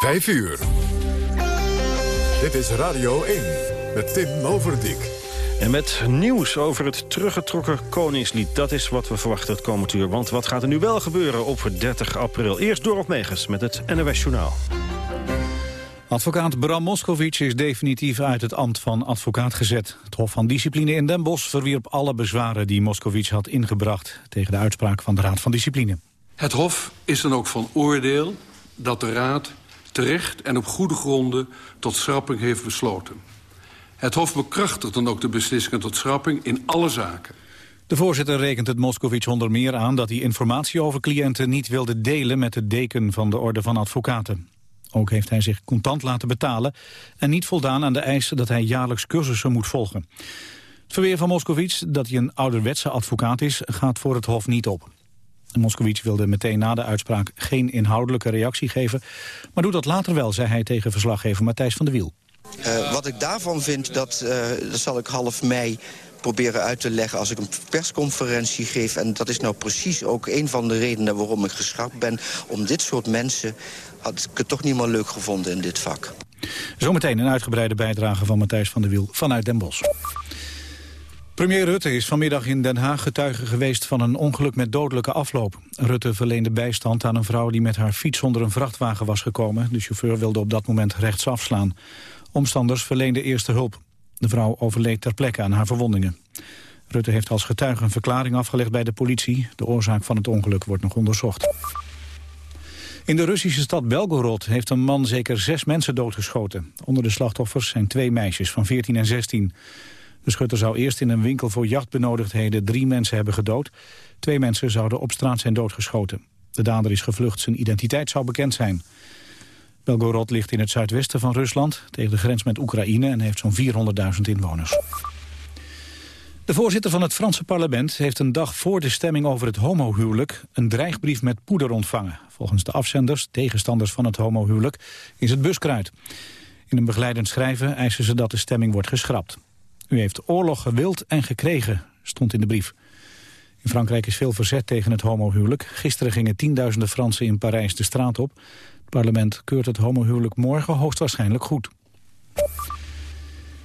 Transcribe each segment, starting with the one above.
5 uur. Dit is Radio 1 met Tim Overdijk. En met nieuws over het teruggetrokken Koningslied. Dat is wat we verwachten het komend uur. Want wat gaat er nu wel gebeuren op 30 april? Eerst door op Megens met het NOS Journaal. Advocaat Bram Moskowitz is definitief uit het ambt van advocaat gezet. Het Hof van Discipline in Den Bosch verwierp alle bezwaren die Moskowitz had ingebracht tegen de uitspraak van de Raad van Discipline. Het Hof is dan ook van oordeel dat de Raad terecht en op goede gronden tot schrapping heeft besloten. Het Hof bekrachtigt dan ook de beslissingen tot schrapping in alle zaken. De voorzitter rekent het Moskowitz onder meer aan dat hij informatie over cliënten niet wilde delen met de deken van de Orde van Advocaten. Ook heeft hij zich contant laten betalen en niet voldaan aan de eisen dat hij jaarlijks cursussen moet volgen. Het verweer van Moskowitz dat hij een ouderwetse advocaat is gaat voor het Hof niet op. Moskowitz wilde meteen na de uitspraak geen inhoudelijke reactie geven, maar doet dat later wel, zei hij tegen verslaggever Matthijs van der Wiel. Uh, wat ik daarvan vind, dat, uh, dat zal ik half mei proberen uit te leggen als ik een persconferentie geef. En dat is nou precies ook een van de redenen waarom ik geschrapt ben. Om dit soort mensen had ik het toch niet meer leuk gevonden in dit vak. Zometeen een uitgebreide bijdrage van Matthijs van der Wiel vanuit Den Bosch. Premier Rutte is vanmiddag in Den Haag getuige geweest van een ongeluk met dodelijke afloop. Rutte verleende bijstand aan een vrouw die met haar fiets onder een vrachtwagen was gekomen. De chauffeur wilde op dat moment rechts afslaan. Omstanders verleenden eerste hulp. De vrouw overleed ter plekke aan haar verwondingen. Rutte heeft als getuige een verklaring afgelegd bij de politie. De oorzaak van het ongeluk wordt nog onderzocht. In de Russische stad Belgorod heeft een man zeker zes mensen doodgeschoten. Onder de slachtoffers zijn twee meisjes van 14 en 16. De schutter zou eerst in een winkel voor jachtbenodigdheden drie mensen hebben gedood. Twee mensen zouden op straat zijn doodgeschoten. De dader is gevlucht, zijn identiteit zou bekend zijn. Belgorod ligt in het zuidwesten van Rusland, tegen de grens met Oekraïne en heeft zo'n 400.000 inwoners. De voorzitter van het Franse parlement heeft een dag voor de stemming over het homohuwelijk een dreigbrief met poeder ontvangen. Volgens de afzenders, tegenstanders van het homohuwelijk, is het buskruid. In een begeleidend schrijven eisen ze dat de stemming wordt geschrapt. U heeft oorlog gewild en gekregen, stond in de brief. In Frankrijk is veel verzet tegen het homohuwelijk. Gisteren gingen tienduizenden Fransen in Parijs de straat op. Het parlement keurt het homohuwelijk morgen hoogstwaarschijnlijk goed.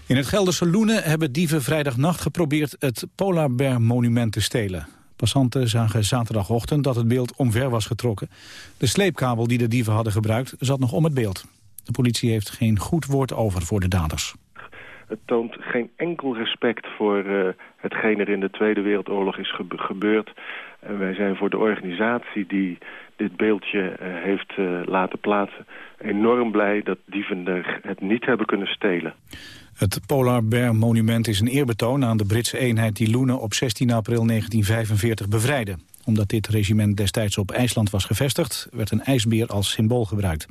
In het Gelderse Loenen hebben dieven vrijdagnacht geprobeerd het Polar monument te stelen. Passanten zagen zaterdagochtend dat het beeld omver was getrokken. De sleepkabel die de dieven hadden gebruikt zat nog om het beeld. De politie heeft geen goed woord over voor de daders. Het toont geen enkel respect voor uh, hetgeen er in de Tweede Wereldoorlog is gebeurd. En wij zijn voor de organisatie die dit beeldje uh, heeft uh, laten plaatsen enorm blij dat dieven het niet hebben kunnen stelen. Het Polar Bear Monument is een eerbetoon aan de Britse eenheid die Loenen op 16 april 1945 bevrijdde. Omdat dit regiment destijds op IJsland was gevestigd, werd een ijsbeer als symbool gebruikt.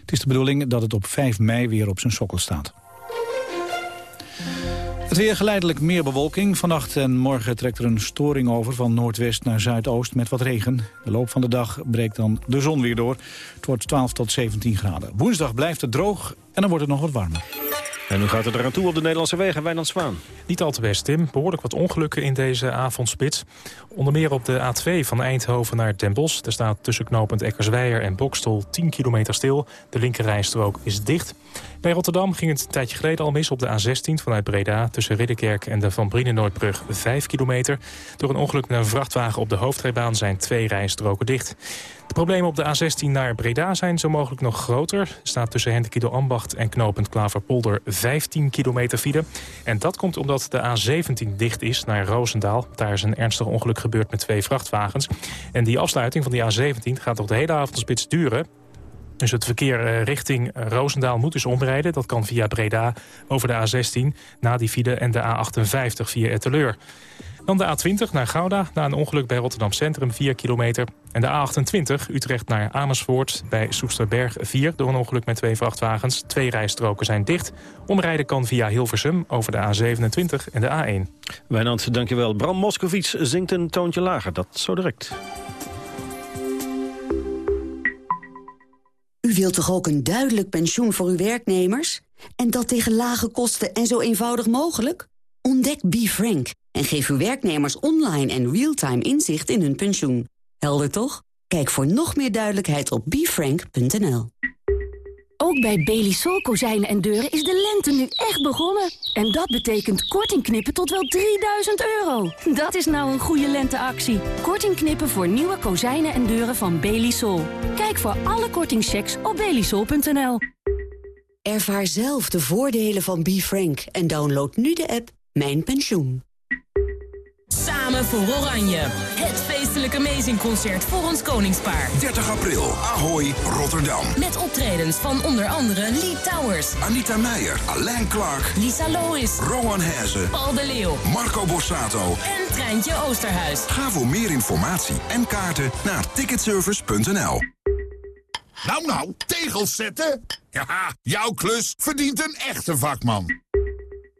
Het is de bedoeling dat het op 5 mei weer op zijn sokkel staat. Het weer geleidelijk meer bewolking. Vannacht en morgen trekt er een storing over van noordwest naar zuidoost met wat regen. De loop van de dag breekt dan de zon weer door. Het wordt 12 tot 17 graden. Woensdag blijft het droog en dan wordt het nog wat warmer. En nu gaat het eraan toe op de Nederlandse wegen, Wijnand Zwaan. Niet al te best, Tim. Behoorlijk wat ongelukken in deze avondspits. Onder meer op de A2 van Eindhoven naar Den Bosch. Er staat tussen knooppunt Eckersweijer en Bokstel 10 kilometer stil. De linkerrijstrook is dicht. Bij Rotterdam ging het een tijdje geleden al mis op de A16 vanuit Breda... tussen Ridderkerk en de Van Brienenoordbrug 5 kilometer. Door een ongeluk met een vrachtwagen op de hoofdrijbaan zijn twee rijstroken dicht. De problemen op de A16 naar Breda zijn zo mogelijk nog groter. Er staat tussen Hendekido Ambacht en knooppunt Klaverpolder 15 kilometer file. En dat komt omdat de A17 dicht is naar Roosendaal. Daar is een ernstig ongeluk gebeurd met twee vrachtwagens. En die afsluiting van die A17 gaat nog de hele avondspits duren. Dus het verkeer eh, richting eh, Roosendaal moet dus omrijden. Dat kan via Breda over de A16, na die file en de A58 via Etteleur. Dan de A20 naar Gouda, na een ongeluk bij Rotterdam Centrum, 4 kilometer. En de A28 Utrecht naar Amersfoort bij Soesterberg 4... door een ongeluk met twee vrachtwagens. Twee rijstroken zijn dicht. Omrijden kan via Hilversum over de A27 en de A1. Wijnand, dankjewel. Bram Moskowitz zingt een toontje lager. Dat zo direct. U wilt toch ook een duidelijk pensioen voor uw werknemers? En dat tegen lage kosten en zo eenvoudig mogelijk? Ontdek BeFrank en geef uw werknemers online en real-time inzicht in hun pensioen. Helder toch? Kijk voor nog meer duidelijkheid op befrank.nl. Ook bij Belisol kozijnen en deuren is de lente nu echt begonnen. En dat betekent korting knippen tot wel 3000 euro. Dat is nou een goede lenteactie. Korting knippen voor nieuwe kozijnen en deuren van Belisol. Kijk voor alle kortingchecks op belisol.nl. Ervaar zelf de voordelen van BeFrank en download nu de app Mijn Pensioen. Samen voor Oranje. Het feestelijke Amazing Concert voor ons koningspaar. 30 april, Ahoy, Rotterdam. Met optredens van onder andere Lee Towers. Anita Meijer, Alain Clark. Lisa Lois. Rowan Hezen. Paul de Leeuw. Marco Borsato. En Treintje Oosterhuis. Ga voor meer informatie en kaarten naar ticketservice.nl. Nou, nou, tegels zetten? Ja, jouw klus verdient een echte vakman.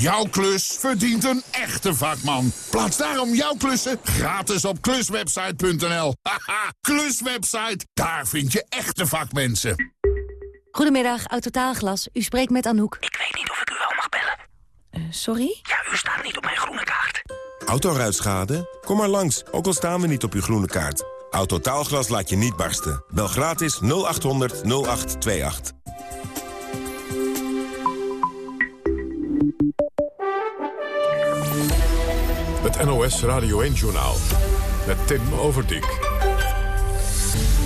Jouw klus verdient een echte vakman. Plaats daarom jouw klussen gratis op kluswebsite.nl. Haha, kluswebsite, daar vind je echte vakmensen. Goedemiddag, Autotaalglas. U spreekt met Anouk. Ik weet niet of ik u wel mag bellen. Uh, sorry? Ja, u staat niet op mijn groene kaart. Autoruitschade? Kom maar langs, ook al staan we niet op uw groene kaart. Autotaalglas laat je niet barsten. Bel gratis 0800 0828. Het NOS Radio 1-journaal met Tim Overdijk.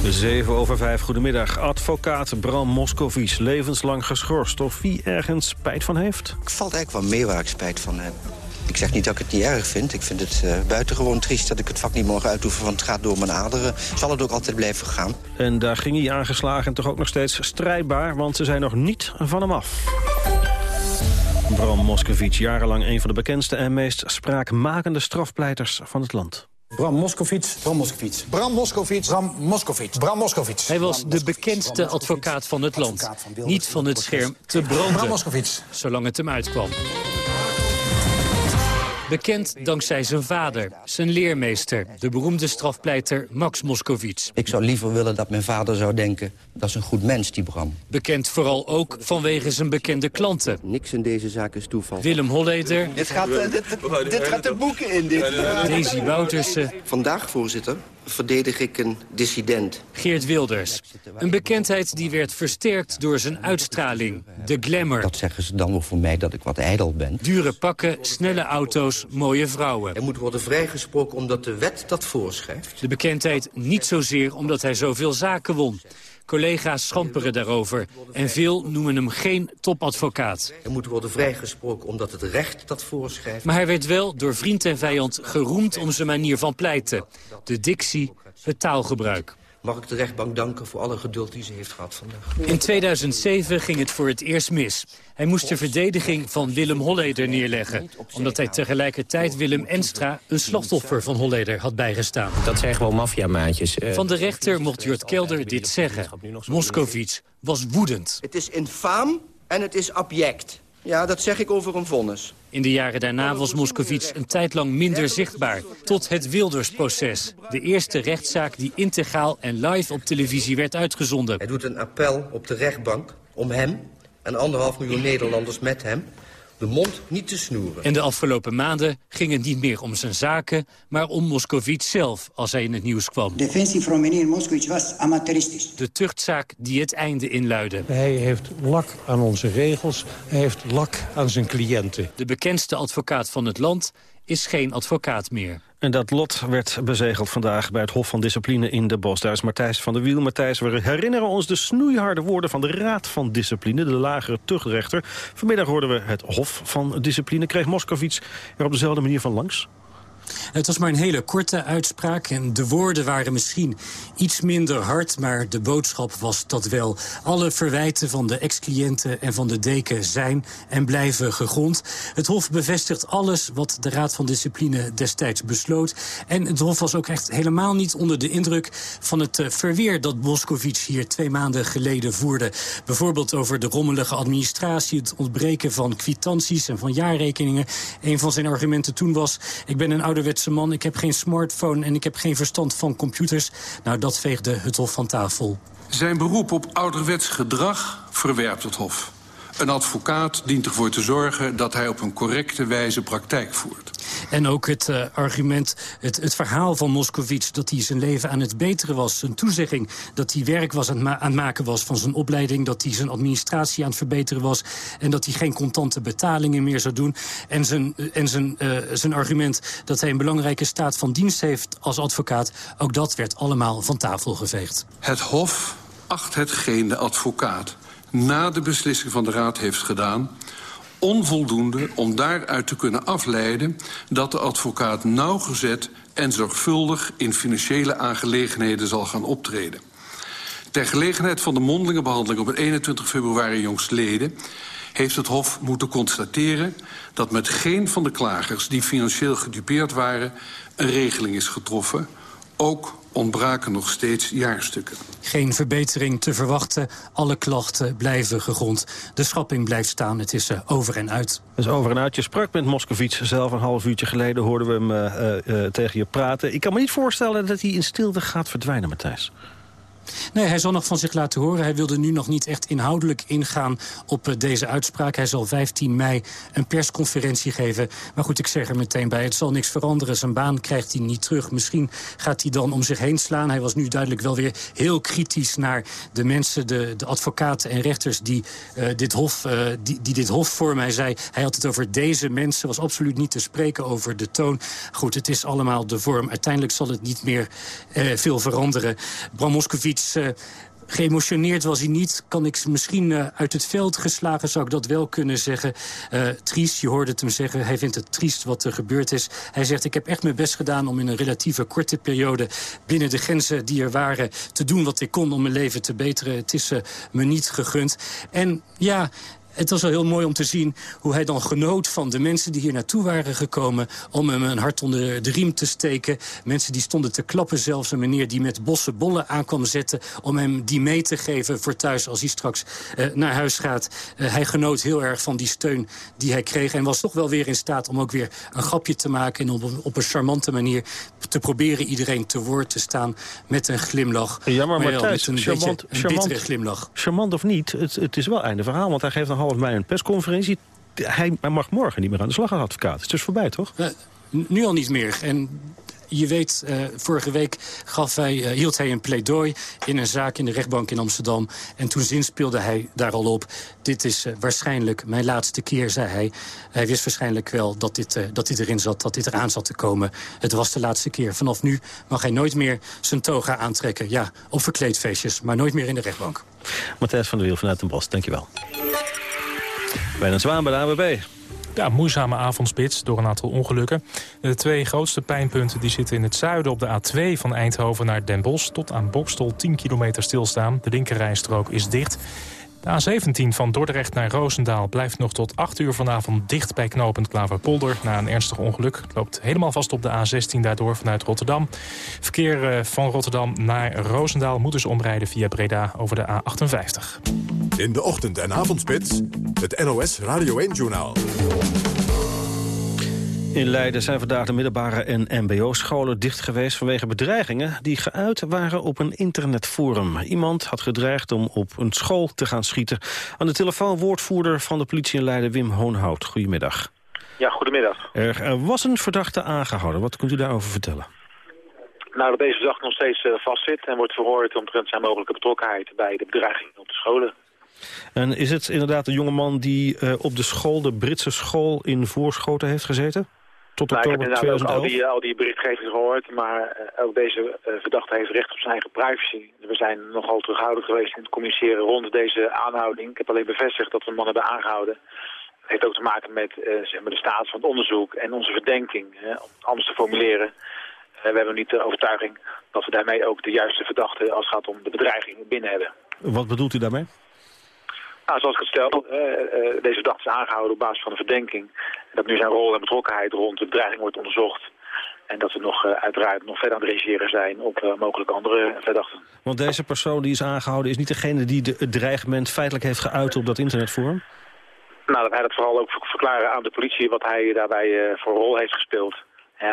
7 over 5, goedemiddag. Advocaat Bram Moscovici, levenslang geschorst. Of wie ergens spijt van heeft? Ik valt eigenlijk wel mee waar ik spijt van heb. Ik zeg niet dat ik het niet erg vind. Ik vind het uh, buitengewoon triest dat ik het vak niet mogen uitoefenen... want het gaat door mijn aderen. Zal het ook altijd blijven gaan. En daar ging hij aangeslagen en toch ook nog steeds strijdbaar... want ze zijn nog niet van hem af. Bram Moscovici, jarenlang een van de bekendste en meest spraakmakende strafpleiters van het land. Bram Moscovici. Bram Moscovici. Bram Moscovici. Bram Moscovici. Bram Moscovici. Hij was de bekendste advocaat van het land. Niet van het scherm te branden. Bram Moscovici. Zolang het hem uitkwam. Bekend dankzij zijn vader, zijn leermeester, de beroemde strafpleiter Max Moscovici. Ik zou liever willen dat mijn vader zou denken, dat is een goed mens, die Bram. Bekend vooral ook vanwege zijn bekende klanten. Niks in deze zaak is toeval. Willem Holleder. Dit gaat, uh, dit, dit gaat de boeken in, dit. Daisy Woutersen. Vandaag, voorzitter, verdedig ik een dissident. Geert Wilders. Een bekendheid die werd versterkt door zijn uitstraling, de glamour. Dat zeggen ze dan nog voor mij dat ik wat ijdel ben. Dure pakken, snelle auto's, mooie vrouwen. Er moet worden vrijgesproken omdat de wet dat voorschrijft. De bekendheid niet zozeer omdat hij zoveel zaken won. Collega's schamperen daarover en veel noemen hem geen topadvocaat. Er moet worden vrijgesproken omdat het recht dat voorschrijft. Maar hij werd wel door vriend en vijand geroemd om zijn manier van pleiten. De dictie, het taalgebruik. Mag ik de rechtbank danken voor alle geduld die ze heeft gehad vandaag. In 2007 ging het voor het eerst mis. Hij moest de verdediging van Willem Holleder neerleggen... omdat hij tegelijkertijd Willem Enstra, een slachtoffer van Holleder, had bijgestaan. Dat zijn gewoon maffiamaatjes. Uh... Van de rechter mocht Jort Kelder dit zeggen. Moscovici was woedend. Het is infaam en het is abject. Ja, dat zeg ik over een vonnis. In de jaren daarna was Moscovici een tijd lang minder zichtbaar. Tot het Wildersproces. De eerste rechtszaak die integraal en live op televisie werd uitgezonden. Hij doet een appel op de rechtbank om hem en anderhalf miljoen Nederlanders met hem de mond niet te snoeren. En de afgelopen maanden ging het niet meer om zijn zaken... maar om Moscovici zelf, als hij in het nieuws kwam. De defensie van meneer Moscovici was amateuristisch. De tuchtzaak die het einde inluidde. Hij heeft lak aan onze regels. Hij heeft lak aan zijn cliënten. De bekendste advocaat van het land is geen advocaat meer. En dat lot werd bezegeld vandaag bij het Hof van Discipline in de Bos. Daar is Matthijs van der Wiel. Matthijs, we herinneren ons de snoeiharde woorden van de Raad van Discipline, de lagere tuchtrechter. Vanmiddag hoorden we het Hof van Discipline. Kreeg Moskovits er op dezelfde manier van langs? Het was maar een hele korte uitspraak en de woorden waren misschien iets minder hard, maar de boodschap was dat wel. Alle verwijten van de ex-cliënten en van de deken zijn en blijven gegrond. Het Hof bevestigt alles wat de Raad van Discipline destijds besloot. En het Hof was ook echt helemaal niet onder de indruk van het eh, verweer dat Moscovic hier twee maanden geleden voerde. Bijvoorbeeld over de rommelige administratie, het ontbreken van kwitanties en van jaarrekeningen. Een van zijn argumenten toen was, ik ben een ouderwetse man, ik heb geen smartphone en ik heb geen verstand van computers. Nou, dat veegde het Hof van tafel. Zijn beroep op ouderwets gedrag verwerpt het Hof. Een advocaat dient ervoor te zorgen dat hij op een correcte wijze praktijk voert. En ook het uh, argument, het, het verhaal van Moscovic... dat hij zijn leven aan het beteren was. Zijn toezegging dat hij werk was aan, het ma aan het maken was van zijn opleiding... dat hij zijn administratie aan het verbeteren was... en dat hij geen contante betalingen meer zou doen. En zijn, en zijn, uh, zijn argument dat hij een belangrijke staat van dienst heeft als advocaat... ook dat werd allemaal van tafel geveegd. Het Hof acht hetgeen de advocaat na de beslissing van de Raad heeft gedaan onvoldoende om daaruit te kunnen afleiden... dat de advocaat nauwgezet en zorgvuldig in financiële aangelegenheden zal gaan optreden. Ter gelegenheid van de mondelinge behandeling op 21 februari jongstleden... heeft het Hof moeten constateren dat met geen van de klagers... die financieel gedupeerd waren, een regeling is getroffen... ook ontbraken nog steeds jaarstukken. Geen verbetering te verwachten. Alle klachten blijven gegrond. De schrapping blijft staan. Het is uh, over en uit. Het is over en uit. Je sprak met Moscovic zelf een half uurtje geleden. Hoorden we hem uh, uh, tegen je praten. Ik kan me niet voorstellen dat hij in stilte gaat verdwijnen, Matthijs. Nee, hij zal nog van zich laten horen. Hij wilde nu nog niet echt inhoudelijk ingaan op uh, deze uitspraak. Hij zal 15 mei een persconferentie geven. Maar goed, ik zeg er meteen bij, het zal niks veranderen. Zijn baan krijgt hij niet terug. Misschien gaat hij dan om zich heen slaan. Hij was nu duidelijk wel weer heel kritisch naar de mensen, de, de advocaten en rechters... Die, uh, dit hof, uh, die, die dit hof voor mij zei. Hij had het over deze mensen, was absoluut niet te spreken over de toon. Goed, het is allemaal de vorm. Uiteindelijk zal het niet meer veel veranderen. Bram Moscovici uh, Geëmotioneerd was hij niet. Kan ik misschien uh, uit het veld geslagen, zou ik dat wel kunnen zeggen. Uh, triest, je hoorde het hem zeggen. Hij vindt het triest wat er gebeurd is. Hij zegt, ik heb echt mijn best gedaan om in een relatieve korte periode... binnen de grenzen die er waren te doen wat ik kon om mijn leven te beteren. Het is me niet gegund. En ja, het was wel heel mooi om te zien hoe hij dan genoot van de mensen die hier naartoe waren gekomen... om hem een hart onder de riem te steken. Mensen die stonden te klappen zelfs. Een meneer die met bossen bollen aankwam zetten... om hem die mee te geven voor thuis als hij straks uh, naar huis gaat. Uh, hij genoot heel erg van die steun die hij kreeg... en was toch wel weer in staat om ook weer een grapje te maken... en op, op een charmante manier te proberen iedereen te woord te staan... met een glimlach. Ja, maar, maar Matthijs, een charmant, beetje een charmant, bittere glimlach. Charmant of niet, het, het is wel einde verhaal. Want hij geeft een half mei een persconferentie. Hij, hij mag morgen niet meer aan de slag als advocaat. Het is dus voorbij, toch? Uh, nu al niet meer. En je weet, uh, vorige week gaf hij, uh, hield hij een pleidooi in een zaak in de rechtbank in Amsterdam. En toen zinspeelde hij daar al op. Dit is uh, waarschijnlijk mijn laatste keer, zei hij. Hij wist waarschijnlijk wel dat dit, dat dit erin zat, dat dit eraan zat te komen. Het was de laatste keer. Vanaf nu mag hij nooit meer zijn toga aantrekken. Ja, op verkleedfeestjes, maar nooit meer in de rechtbank. Matthijs van der Wiel vanuit Den Bosch, dankjewel. Bijna Zwaan bij de AWB. Ja, moeizame avondspits door een aantal ongelukken. De twee grootste pijnpunten die zitten in het zuiden op de A2 van Eindhoven naar Den Bosch. Tot aan Bokstol 10 kilometer stilstaan. De linkerrijstrook is dicht. De A17 van Dordrecht naar Roosendaal blijft nog tot 8 uur vanavond dicht bij knooppunt Klaverpolder na een ernstig ongeluk. Loopt helemaal vast op de A16 daardoor vanuit Rotterdam. Verkeer van Rotterdam naar Roosendaal moet dus omrijden via Breda over de A58. In de ochtend- en avondspits, het NOS Radio 1-journaal. In Leiden zijn vandaag de middelbare en mbo-scholen dicht geweest... vanwege bedreigingen die geuit waren op een internetforum. Iemand had gedreigd om op een school te gaan schieten. Aan de telefoon woordvoerder van de politie in Leiden, Wim Hoonhout. Goedemiddag. Ja, goedemiddag. Er, was een verdachte aangehouden. Wat kunt u daarover vertellen? Nou, dat deze verdachte nog steeds uh, vastzit en wordt verhoord omtrent zijn mogelijke betrokkenheid bij de bedreiging op de scholen. En is het inderdaad een jongeman die uh, op de school, de Britse school in Voorschoten heeft gezeten? Tot nou, oktober ik heb inderdaad 2011? ook al die, al die berichtgevingen gehoord, maar uh, ook deze uh, verdachte heeft recht op zijn eigen privacy. We zijn nogal terughoudend geweest in het communiceren rond deze aanhouding. Ik heb alleen bevestigd dat we een man hebben aangehouden. Dat heeft ook te maken met zeg maar de status van het onderzoek en onze verdenking. om het anders te formuleren. we hebben niet de overtuiging dat we daarmee ook de juiste verdachte als het gaat om de bedreiging binnen hebben. Wat bedoelt u daarmee? Nou, zoals ik het stel, deze verdachte is aangehouden op basis van een verdenking. En dat nu zijn rol en betrokkenheid rond de bedreiging wordt onderzocht. En dat we nog uh, uiteraard nog verder aan het reageren zijn op mogelijk andere verdachten. Want deze persoon die is aangehouden is niet degene die de, het dreigement feitelijk heeft geuit op dat internetforum? Nou, dat hij dat vooral ook verklaren aan de politie wat hij daarbij voor rol heeft gespeeld.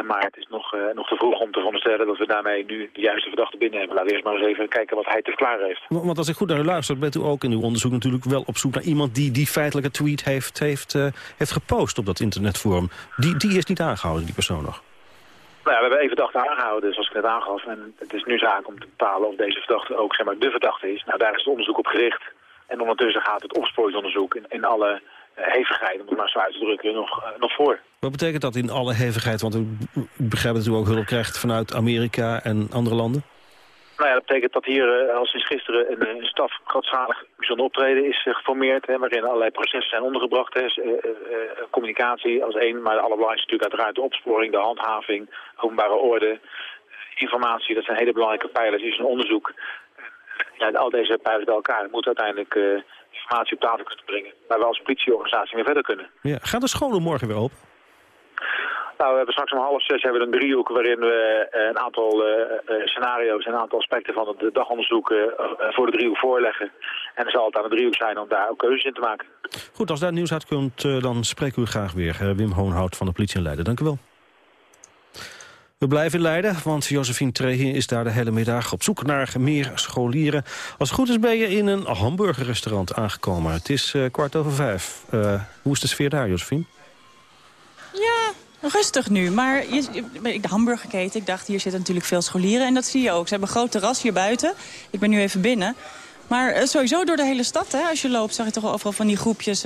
Maar het is nog, nog te vroeg om te veronderstellen dat we daarmee nu de juiste verdachte binnen hebben. Laten we eerst maar eens even kijken wat hij te verklaren heeft. Want als ik goed naar u luister, bent u ook in uw onderzoek natuurlijk wel op zoek naar iemand die die feitelijke tweet heeft, heeft, heeft gepost op dat internetforum. Die, die is niet aangehouden, die persoon nog. Nou ja, we hebben één verdachte aangehouden, zoals ik net aangaf. En het is nu zaak om te bepalen of deze verdachte ook zeg maar, de verdachte is. Nou, daar is het onderzoek op gericht. En ondertussen gaat het opsporingsonderzoek in, in alle hevigheid, om het maar zo uit te drukken, nog, uh, nog voor. Wat betekent dat in alle hevigheid? Want u begrijpt dat u ook hulp krijgt vanuit Amerika en andere landen? Nou ja, dat betekent dat hier al sinds gisteren een, een staf grootschalig bijzonder optreden is geformeerd. Hè, waarin allerlei processen zijn ondergebracht. Hè, communicatie als één, maar de allerbelangrijkste natuurlijk uiteraard de opsporing, de handhaving, openbare orde, informatie. Dat zijn hele belangrijke pijlers. Is een onderzoek. Ja, al deze pijlers bij elkaar moeten uiteindelijk informatie op tafel kunnen brengen. Waar we als politieorganisatie weer verder kunnen. Ja. Gaan de scholen morgen weer open? Nou, we hebben straks om half zes hebben we een driehoek waarin we eh, een aantal uh, scenario's en een aantal aspecten van het dagonderzoek uh, voor de driehoek voorleggen. En er zal het aan de driehoek zijn om daar ook keuzes in te maken. Goed, als daar nieuws uitkomt, dan spreken we u graag weer. Wim Hoonhout van de politie in Leiden. Dank u wel. We blijven Leiden, want Josephine Trehi is daar de hele middag op zoek naar meer scholieren. Als het goed is ben je in een hamburgerrestaurant aangekomen. Het is kwart over vijf. hoe is de sfeer daar, Josephine? Ja, Rustig nu, maar je, de hamburgerketen, ik dacht hier zitten natuurlijk veel scholieren en dat zie je ook. Ze hebben een groot terras hier buiten. Ik ben nu even binnen. Maar sowieso door de hele stad, hè, als je loopt, zag je toch overal van die groepjes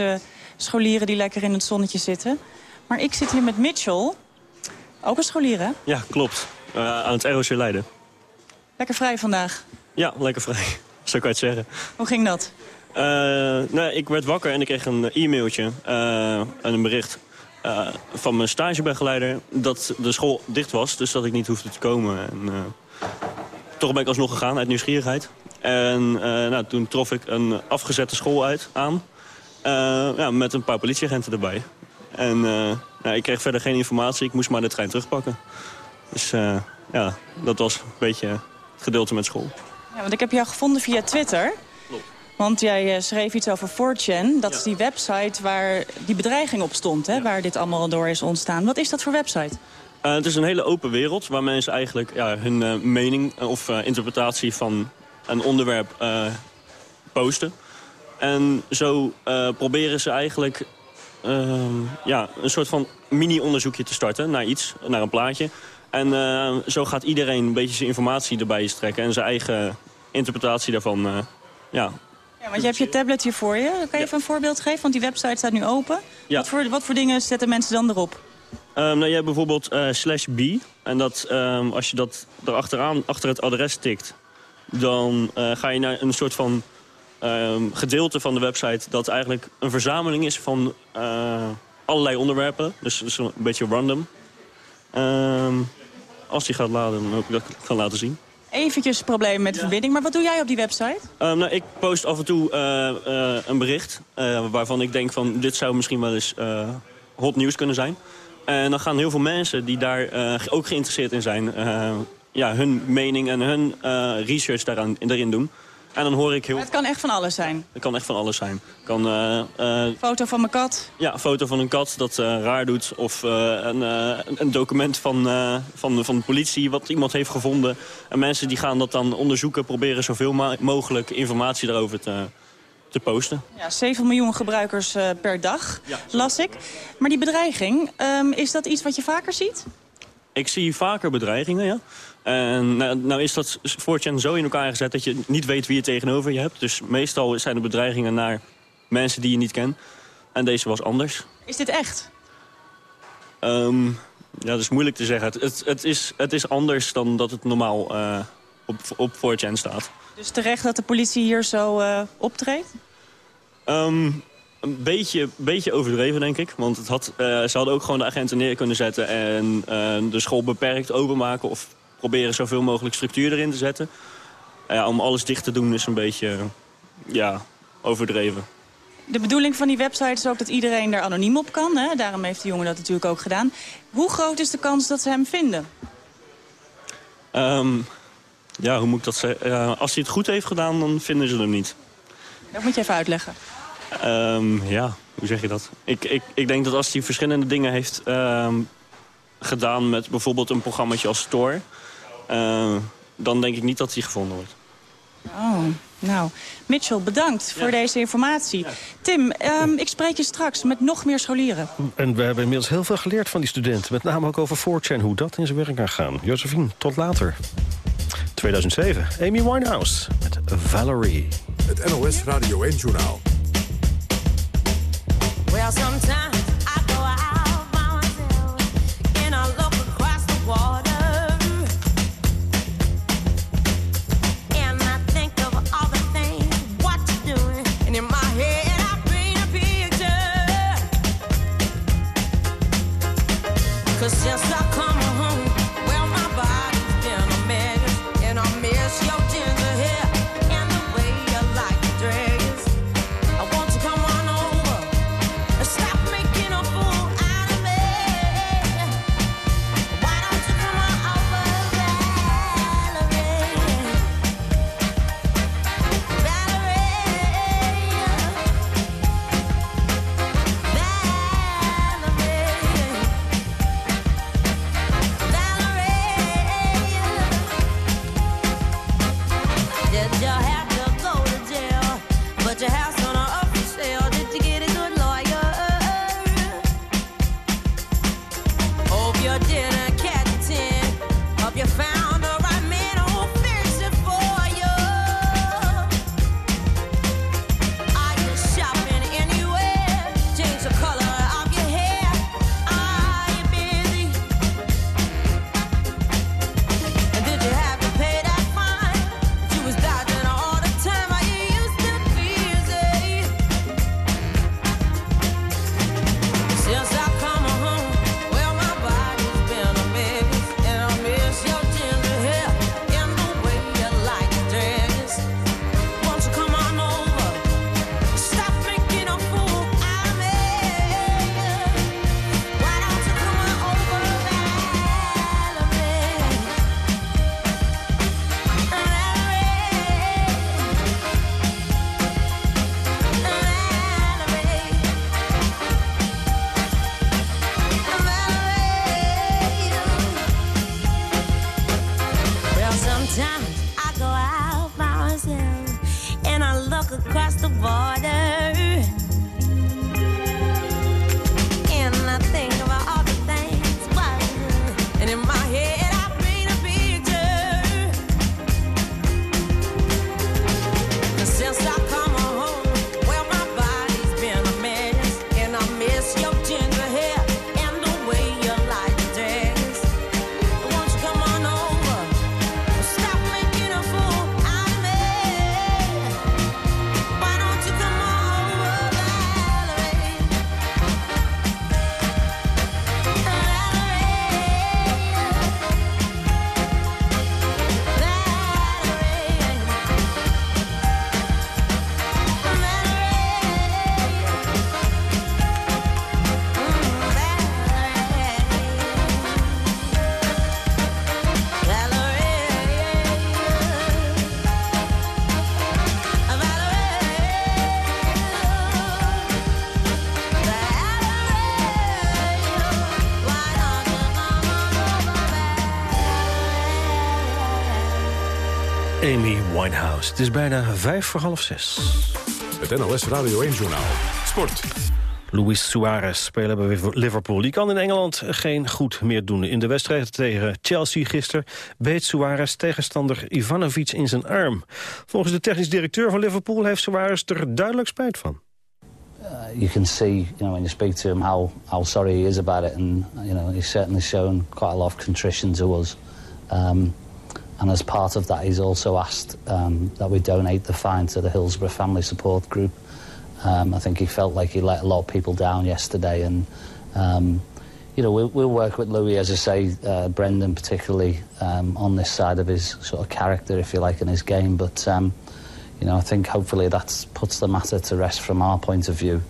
scholieren die lekker in het zonnetje zitten. Maar ik zit hier met Mitchell, ook een scholier hè? Ja, klopt. Uh, aan het ROC Leiden. Lekker vrij vandaag? Ja, lekker vrij, zo kan je het zeggen. Hoe ging dat? Uh, nou, ik werd wakker en ik kreeg een e-mailtje en een bericht van mijn stagebegeleider dat de school dicht was. Dus dat ik niet hoefde te komen. En, toch ben ik alsnog gegaan uit nieuwsgierigheid. En nou, toen trof ik een afgezette school uit aan. ja, met een paar politieagenten erbij. En nou, ik kreeg verder geen informatie. Ik moest maar de trein terugpakken. Dus ja, dat was een beetje het gedeelte met school. Ja, want ik heb jou gevonden via Twitter. Want jij eh, schreef iets over 4chan. Dat is die website waar die bedreiging op stond, hè, waar dit allemaal door is ontstaan. Wat is dat voor website? Uh, het is een hele open wereld waar mensen eigenlijk ja, hun uh, mening of uh, interpretatie van een onderwerp posten. En zo proberen ze eigenlijk ja, een soort van mini-onderzoekje te starten naar iets, naar een plaatje. En zo gaat iedereen een beetje zijn informatie erbij strekken en zijn eigen interpretatie daarvan ja, ja, want je hebt je tablet hier voor je. Kan je even een voorbeeld geven? Want die website staat nu open. Ja. Wat, voor, wat voor dingen zetten mensen dan erop? Um, nou, je hebt bijvoorbeeld uh, slash B. En dat, um, als je dat erachteraan, achter het adres tikt... dan uh, ga je naar een soort van um, gedeelte van de website... dat eigenlijk een verzameling is van uh, allerlei onderwerpen. Dus, dus een beetje random. als die gaat laden, dan hoop ik dat ik het kan laten zien eventjes problemen met de verbinding. Maar wat doe jij op die website? Um, nou, ik post af en toe uh, uh, een bericht uh, waarvan ik denk van dit zou misschien wel eens hot nieuws kunnen zijn. En dan gaan heel veel mensen die daar ook geïnteresseerd in zijn... ja, hun mening en hun research daaraan, daarin doen. En dan hoor ik heel... het kan echt van alles zijn? Het kan echt van alles zijn. Kan, uh, foto van mijn kat? Ja, een foto van een kat dat uh, raar doet. Of een, een, document van, van, van de politie wat iemand heeft gevonden. En mensen die gaan dat dan onderzoeken, proberen zoveel mogelijk informatie daarover te, te posten. Ja, 7 miljoen gebruikers per dag, ja, las ik. Maar die bedreiging, um, is dat iets wat je vaker ziet? Ik zie vaker bedreigingen, ja. En nou, nou is dat 4chan zo in elkaar gezet dat je niet weet wie je tegenover je hebt. Dus meestal zijn er bedreigingen naar mensen die je niet kent. En deze was anders. Is dit echt? Um, ja, dat is moeilijk te zeggen. Het, het, is, het is anders dan dat het normaal uh, op, op 4chan staat. Dus terecht dat de politie hier zo uh, optreedt? Um, een beetje, beetje overdreven, denk ik. Want het had, eh, ze hadden ook gewoon de agenten neer kunnen zetten... en eh, de school beperkt openmaken... of proberen zoveel mogelijk structuur erin te zetten. ja, om alles dicht te doen is een beetje ja, overdreven. De bedoeling van die website is ook dat iedereen er anoniem op kan. Hè? Daarom heeft de jongen dat natuurlijk ook gedaan. Hoe groot is de kans dat ze hem vinden? Ehm, ja, hoe moet ik dat zeggen? als hij het goed heeft gedaan, dan vinden ze hem niet. Dat moet je even uitleggen. Um, ja, hoe zeg je dat? Ik, ik, ik denk dat als hij verschillende dingen heeft um, gedaan met bijvoorbeeld een programma als Store... Uh, dan denk ik niet dat hij gevonden wordt. Oh, nou. Mitchell, bedankt voor deze informatie. Tim, um, ik spreek je straks met nog meer scholieren. En we hebben inmiddels heel veel geleerd van die studenten. Met name ook over 4chan, hoe dat in zijn werk kan gaan. Josephine, tot later. 2007, Amy Winehouse met Valerie. Het NOS Radio 1-journaal. Well, sometimes Het is bijna vijf voor half zes. Het NOS Radio 1-journaal. Sport. Luis Suarez, speler bij Liverpool. Die kan in Engeland geen goed meer doen. In de wedstrijd tegen Chelsea gisteren beet Suarez tegenstander Ivanovic in zijn arm. Volgens de technisch directeur van Liverpool heeft Suarez er duidelijk spijt van. Uh, you can see, you know, when you speak to him, how, how sorry he is about it, and you know, he's certainly shown quite a lot of contrition to us. Um, and as part of that, he's also asked um, that we donate the fine to the Hillsborough Family Support Group. Um, I think he felt like he let a lot of people down yesterday, and um, you know we'll, we'll work with Louis, as I say, uh, Brendan particularly um, on this side of his sort of character, if you like, in his game. But um, you know, I think hopefully that puts the matter to rest from our point of view.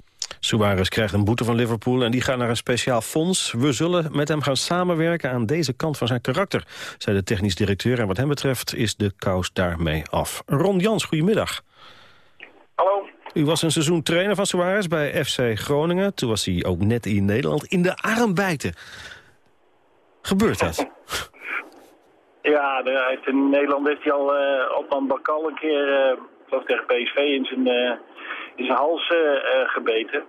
Suarez krijgt een boete van Liverpool en die gaat naar een speciaal fonds. We zullen met hem gaan samenwerken aan deze kant van zijn karakter, zei de technisch directeur. En wat hem betreft is de kous daarmee af. Ron Jans, goedemiddag. Hallo. U was een seizoen trainer van Suarez bij FC Groningen. Toen was hij ook net in Nederland in de arm bijten. Gebeurt dat? Ja, de- hij heeft in Nederland heeft hij al eh op een bakal een keer, ik geloof tegen PSV, in zijn, eh, in zijn hals gebeten.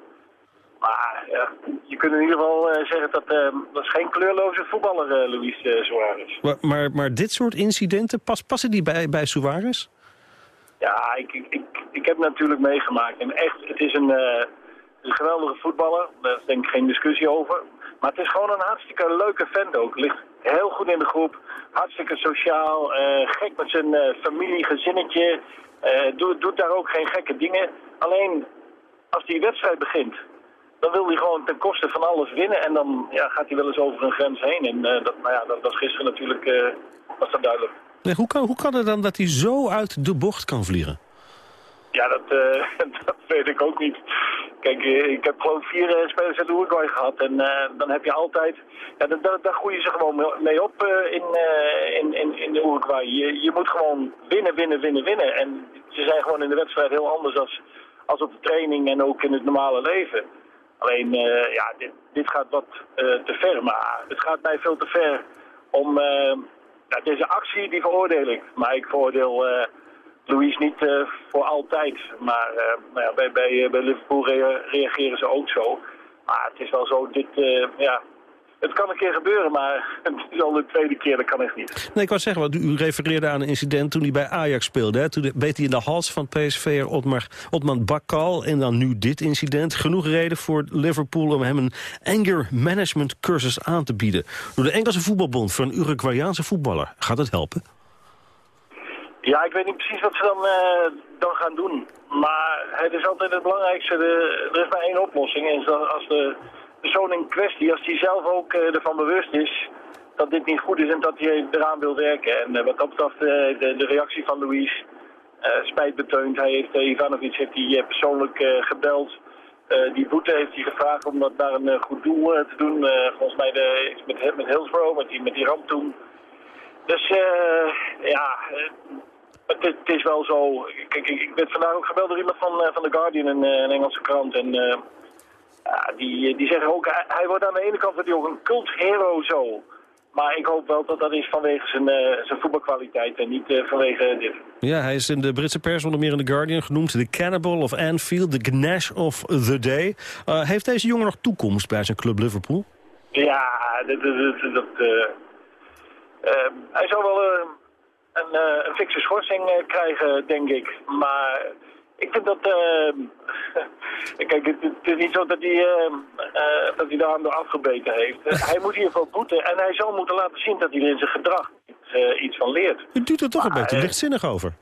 Maar ja, je kunt in ieder geval eh, zeggen dat eh, dat is geen kleurloze voetballer, eh, Luis eh, Suarez. Maar, maar, maar dit soort incidenten, pas, passen die bij, bij Suarez? Ja, ik, ik, ik, ik heb natuurlijk meegemaakt. En echt, het is een, eh, een geweldige voetballer. Daar denk ik geen discussie over. Maar het is gewoon een hartstikke leuke vent ook. Ligt heel goed in de groep. Hartstikke sociaal. eh, gek met zijn eh, familie, gezinnetje. Eh, doet, doet daar ook geen gekke dingen. Alleen, als die wedstrijd begint... dan wil hij gewoon ten koste van alles winnen. En dan ja, gaat hij wel eens over een grens heen. En eh, dat, nou ja, dat was gisteren natuurlijk eh, was dat duidelijk. Nee, hoe, kan, hoe kan het dan dat hij zo uit de bocht kan vliegen? Ja, dat, eh, dat weet ik ook niet. Kijk, ik heb geloof ik vier spelers uit Uruguay gehad. En dan heb je altijd... Ja, da- da- daar groeien ze gewoon me- mee op in, in, in, in Uruguay. Je, je moet gewoon winnen, winnen, winnen, winnen. En ze zijn gewoon in de wedstrijd heel anders als, als op de training en ook in het normale leven. Alleen, eh, ja, dit, dit gaat wat eh, te ver. Maar het gaat mij veel te ver om... eh, ja, deze actie, die veroordeel ik. Maar ik veroordeel... Louis niet voor altijd. Maar nou ja, bij, bij, bij Liverpool rea- reageren ze ook zo. Maar het is wel zo, dit, eh, ja, het kan een keer gebeuren, maar het is al de tweede keer, dat kan echt niet. Nee, ik wou zeggen, want u refereerde aan een incident toen hij bij Ajax speelde. Hè? Toen beet hij in de hals van PSV'er Otmar, Otman Bakkal. En dan nu dit incident. Genoeg reden voor Liverpool om hem een anger management cursus aan te bieden. Door de Engelse voetbalbond voor een Uruguayaanse voetballer. Gaat het helpen? Ja, ik weet niet precies wat ze dan, eh, dan gaan doen. Maar het is altijd het belangrijkste, de, er is maar één oplossing. En dat als de persoon in kwestie, als die zelf ook eh, ervan bewust is dat dit niet goed is en dat hij eraan wil werken. En eh, wat dat betreft, eh, de, de reactie van Louis eh, spijt betoond. Hij heeft, Ivanovic heeft hij persoonlijk gebeld. Die boete heeft hij gevraagd om dat naar een goed doel te doen. Volgens mij de, met, met Hillsborough, met die, met die ramp toen. Dus ja, het, het is wel zo. Kijk, ik, werd vandaag ook gebeld door iemand van, van The Guardian, een, een Engelse krant. En ja, die, die zeggen ook, hij, wordt aan de ene kant hij ook een cult hero zo. Maar ik hoop wel dat dat is vanwege zijn, eh, zijn voetbalkwaliteit en niet eh, vanwege dit. Ja, hij is in de Britse pers onder meer in The Guardian genoemd... de Cannibal of Anfield, de Gnash of the Day. Eh, heeft deze jongen nog toekomst bij zijn club Liverpool? Ja, dat, dat, dat, hij zou wel een, een fikse schorsing krijgen, denk ik. Maar ik vind dat... eh, kijk, het, het is niet zo dat hij, eh, eh, dat hij daar aan door afgebeten heeft. Hij moet hiervoor boeten en hij zal moeten laten zien dat hij er in zijn gedrag iets, iets van leert. U doet er toch een beetje lichtzinnig over.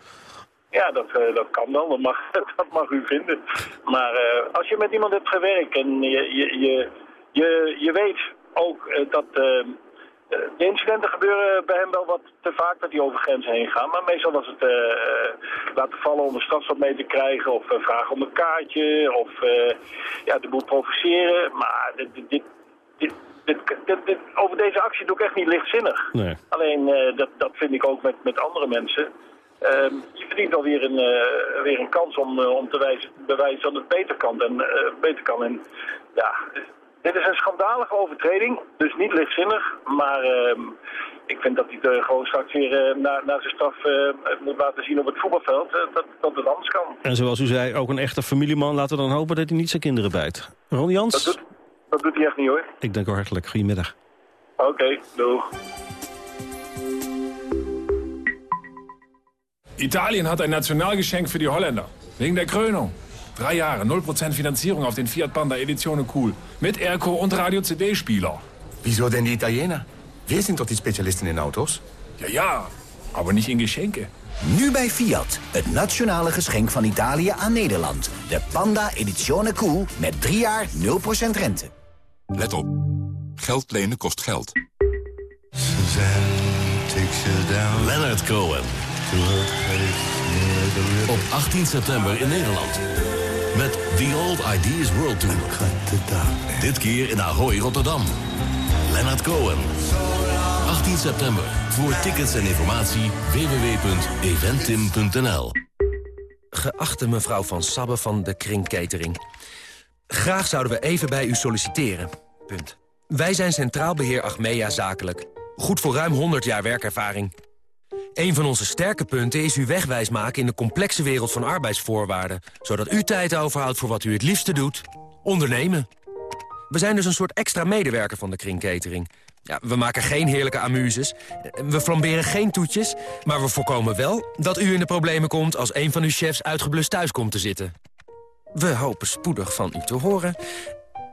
Ja, dat, dat kan wel. Dat mag, dat mag u vinden. Maar als je met iemand hebt gewerkt en je, je, je, je, je weet ook dat de incidenten gebeuren bij hem wel wat te vaak dat hij over grenzen heen gaan. Maar meestal was het eh, eh, laten vallen om een strafstop mee te krijgen of eh, vragen om een kaartje of eh, ja, de boel provoceren. Maar dit, dit, dit, dit, dit, dit- dit- over deze actie doe ik echt niet lichtzinnig. Nee. Alleen eh, dat, dat vind ik ook met, met andere mensen. Ehm, je verdient wel weer een, eh, weer een kans om, eh, om te wijzen, bewijzen dat het beter kan. En, eh, beter kan. En, ja, dit is een schandalige overtreding, dus niet lichtzinnig. Maar ehm, ik vind dat hij er gewoon straks weer eh, na, na zijn straf eh, moet laten zien op het voetbalveld. eh, dat, dat het anders kan. En zoals u zei, ook een echte familieman. Laten we dan hopen dat hij niet zijn kinderen bijt. Ron Jans, Dat doet, dat doet hij echt niet hoor. ik dank u hartelijk. Goedemiddag. Oké, doeg. Italien hat ein Nationalgeschenk für die Holländer. Wegen der Krönung. Drei Jahre, 0% Finanzierung auf den Fiat Panda Edizione Cool. Mit Airco und Radio-CD-Spieler. Wieso denn die Italiener? Wir sind doch die Spezialisten in Autos. Ja, ja, aber nicht in Geschenke. Nu bij Fiat, het nationale geschenk van Italië aan Nederland. De Panda Edizione Cool met 3 jaar 0% rente. Let op. Geld lenen kost geld. Leonard Cohen. Op 18 september in Nederland. Met The Old Ideas World Tour. Dit keer in Ahoy, Rotterdam. Leonard Cohen. 18 september. Voor tickets en informatie www.eventim.nl Geachte mevrouw Van Sabbe van de Kring Catering. Graag zouden we even bij u solliciteren. Punt. Wij zijn Centraal Beheer Achmea Zakelijk. Goed voor ruim 100 jaar werkervaring. Een van onze sterke punten is uw wegwijs maken in de complexe wereld van arbeidsvoorwaarden. Zodat u tijd overhoudt voor wat u het liefste doet. Ondernemen. We zijn dus een soort extra medewerker van de Kring Catering. Ja, we maken geen heerlijke amuses. We flamberen geen toetjes. Maar we voorkomen wel dat u in de problemen komt... als een van uw chefs uitgeblust thuis komt te zitten. We hopen spoedig van u te horen.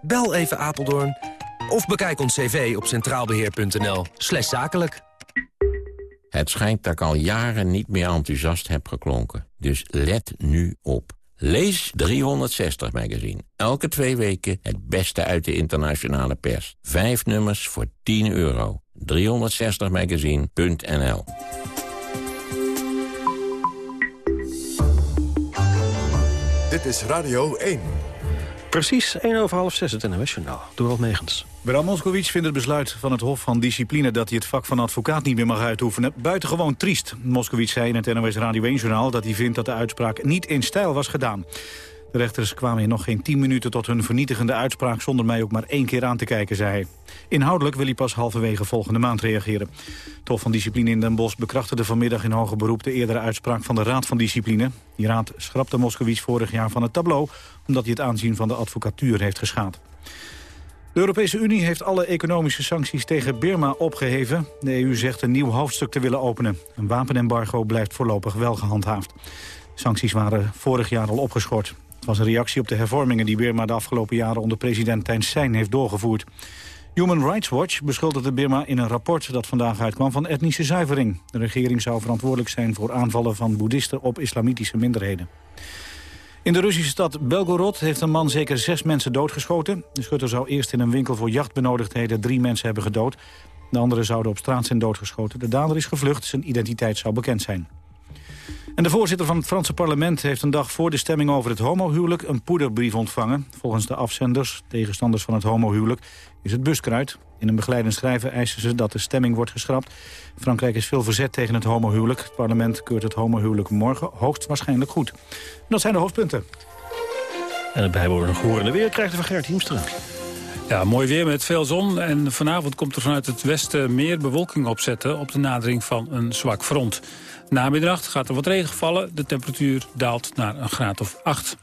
Bel even Apeldoorn. Of bekijk ons cv op centraalbeheer.nl zakelijk. Het schijnt dat ik al jaren niet meer enthousiast heb geklonken. Dus let nu op. Lees 360 magazine. Elke twee weken het beste uit de internationale pers. Vijf nummers voor 10 euro. 360magazine.nl Dit is Radio 1. Precies 1 over half 6 het NOS Journaal. Door Megens. Bram Moskowitz vindt het besluit van het Hof van Discipline... dat hij het vak van advocaat niet meer mag uitoefenen... buitengewoon triest. Moskowitz zei in het NOS Radio 1-journaal... dat hij vindt dat de uitspraak niet in stijl was gedaan. De rechters kwamen in nog geen 10 minuten tot hun vernietigende uitspraak... zonder mij ook maar één keer aan te kijken, zei hij. Inhoudelijk wil hij pas halverwege volgende maand reageren. Het Hof van Discipline in Den Bosch bekrachtigde vanmiddag in hoger beroep... de eerdere uitspraak van de Raad van Discipline. Die raad schrapte Moskowitz vorig jaar van het tableau... omdat hij het aanzien van de advocatuur heeft geschaad. De Europese Unie heeft alle economische sancties tegen Birma opgeheven. De EU zegt een nieuw hoofdstuk te willen openen. Een wapenembargo blijft voorlopig wel gehandhaafd. Sancties waren vorig jaar al opgeschort. Het was een reactie op de hervormingen die Birma de afgelopen jaren onder president Thein Sein heeft doorgevoerd. Human Rights Watch beschuldigde Birma in een rapport dat vandaag uitkwam van etnische zuivering. De regering zou verantwoordelijk zijn voor aanvallen van boeddhisten op islamitische minderheden. In de Russische stad Belgorod heeft een man zeker zes mensen doodgeschoten. De schutter zou eerst in een winkel voor jachtbenodigdheden drie mensen hebben gedood. De anderen zouden op straat zijn doodgeschoten. De dader is gevlucht, zijn identiteit zou bekend zijn. En de voorzitter van het Franse parlement heeft een dag voor de stemming over het homohuwelijk een poederbrief ontvangen. Volgens de afzenders, tegenstanders van het homohuwelijk, is het buskruid. In een begeleidend schrijven eisen ze dat de stemming wordt geschrapt. Frankrijk is veel verzet tegen het homohuwelijk. Het parlement keurt het homohuwelijk morgen hoogstwaarschijnlijk goed. Dat zijn de hoofdpunten. En het bijbehorende horende weer krijgt van Gert Hiemstra. Ja, mooi weer met veel zon. En vanavond komt er vanuit het westen meer bewolking opzetten... op de nadering van een zwak front. Namiddag gaat er wat regen vallen. De temperatuur daalt naar een graad of 8.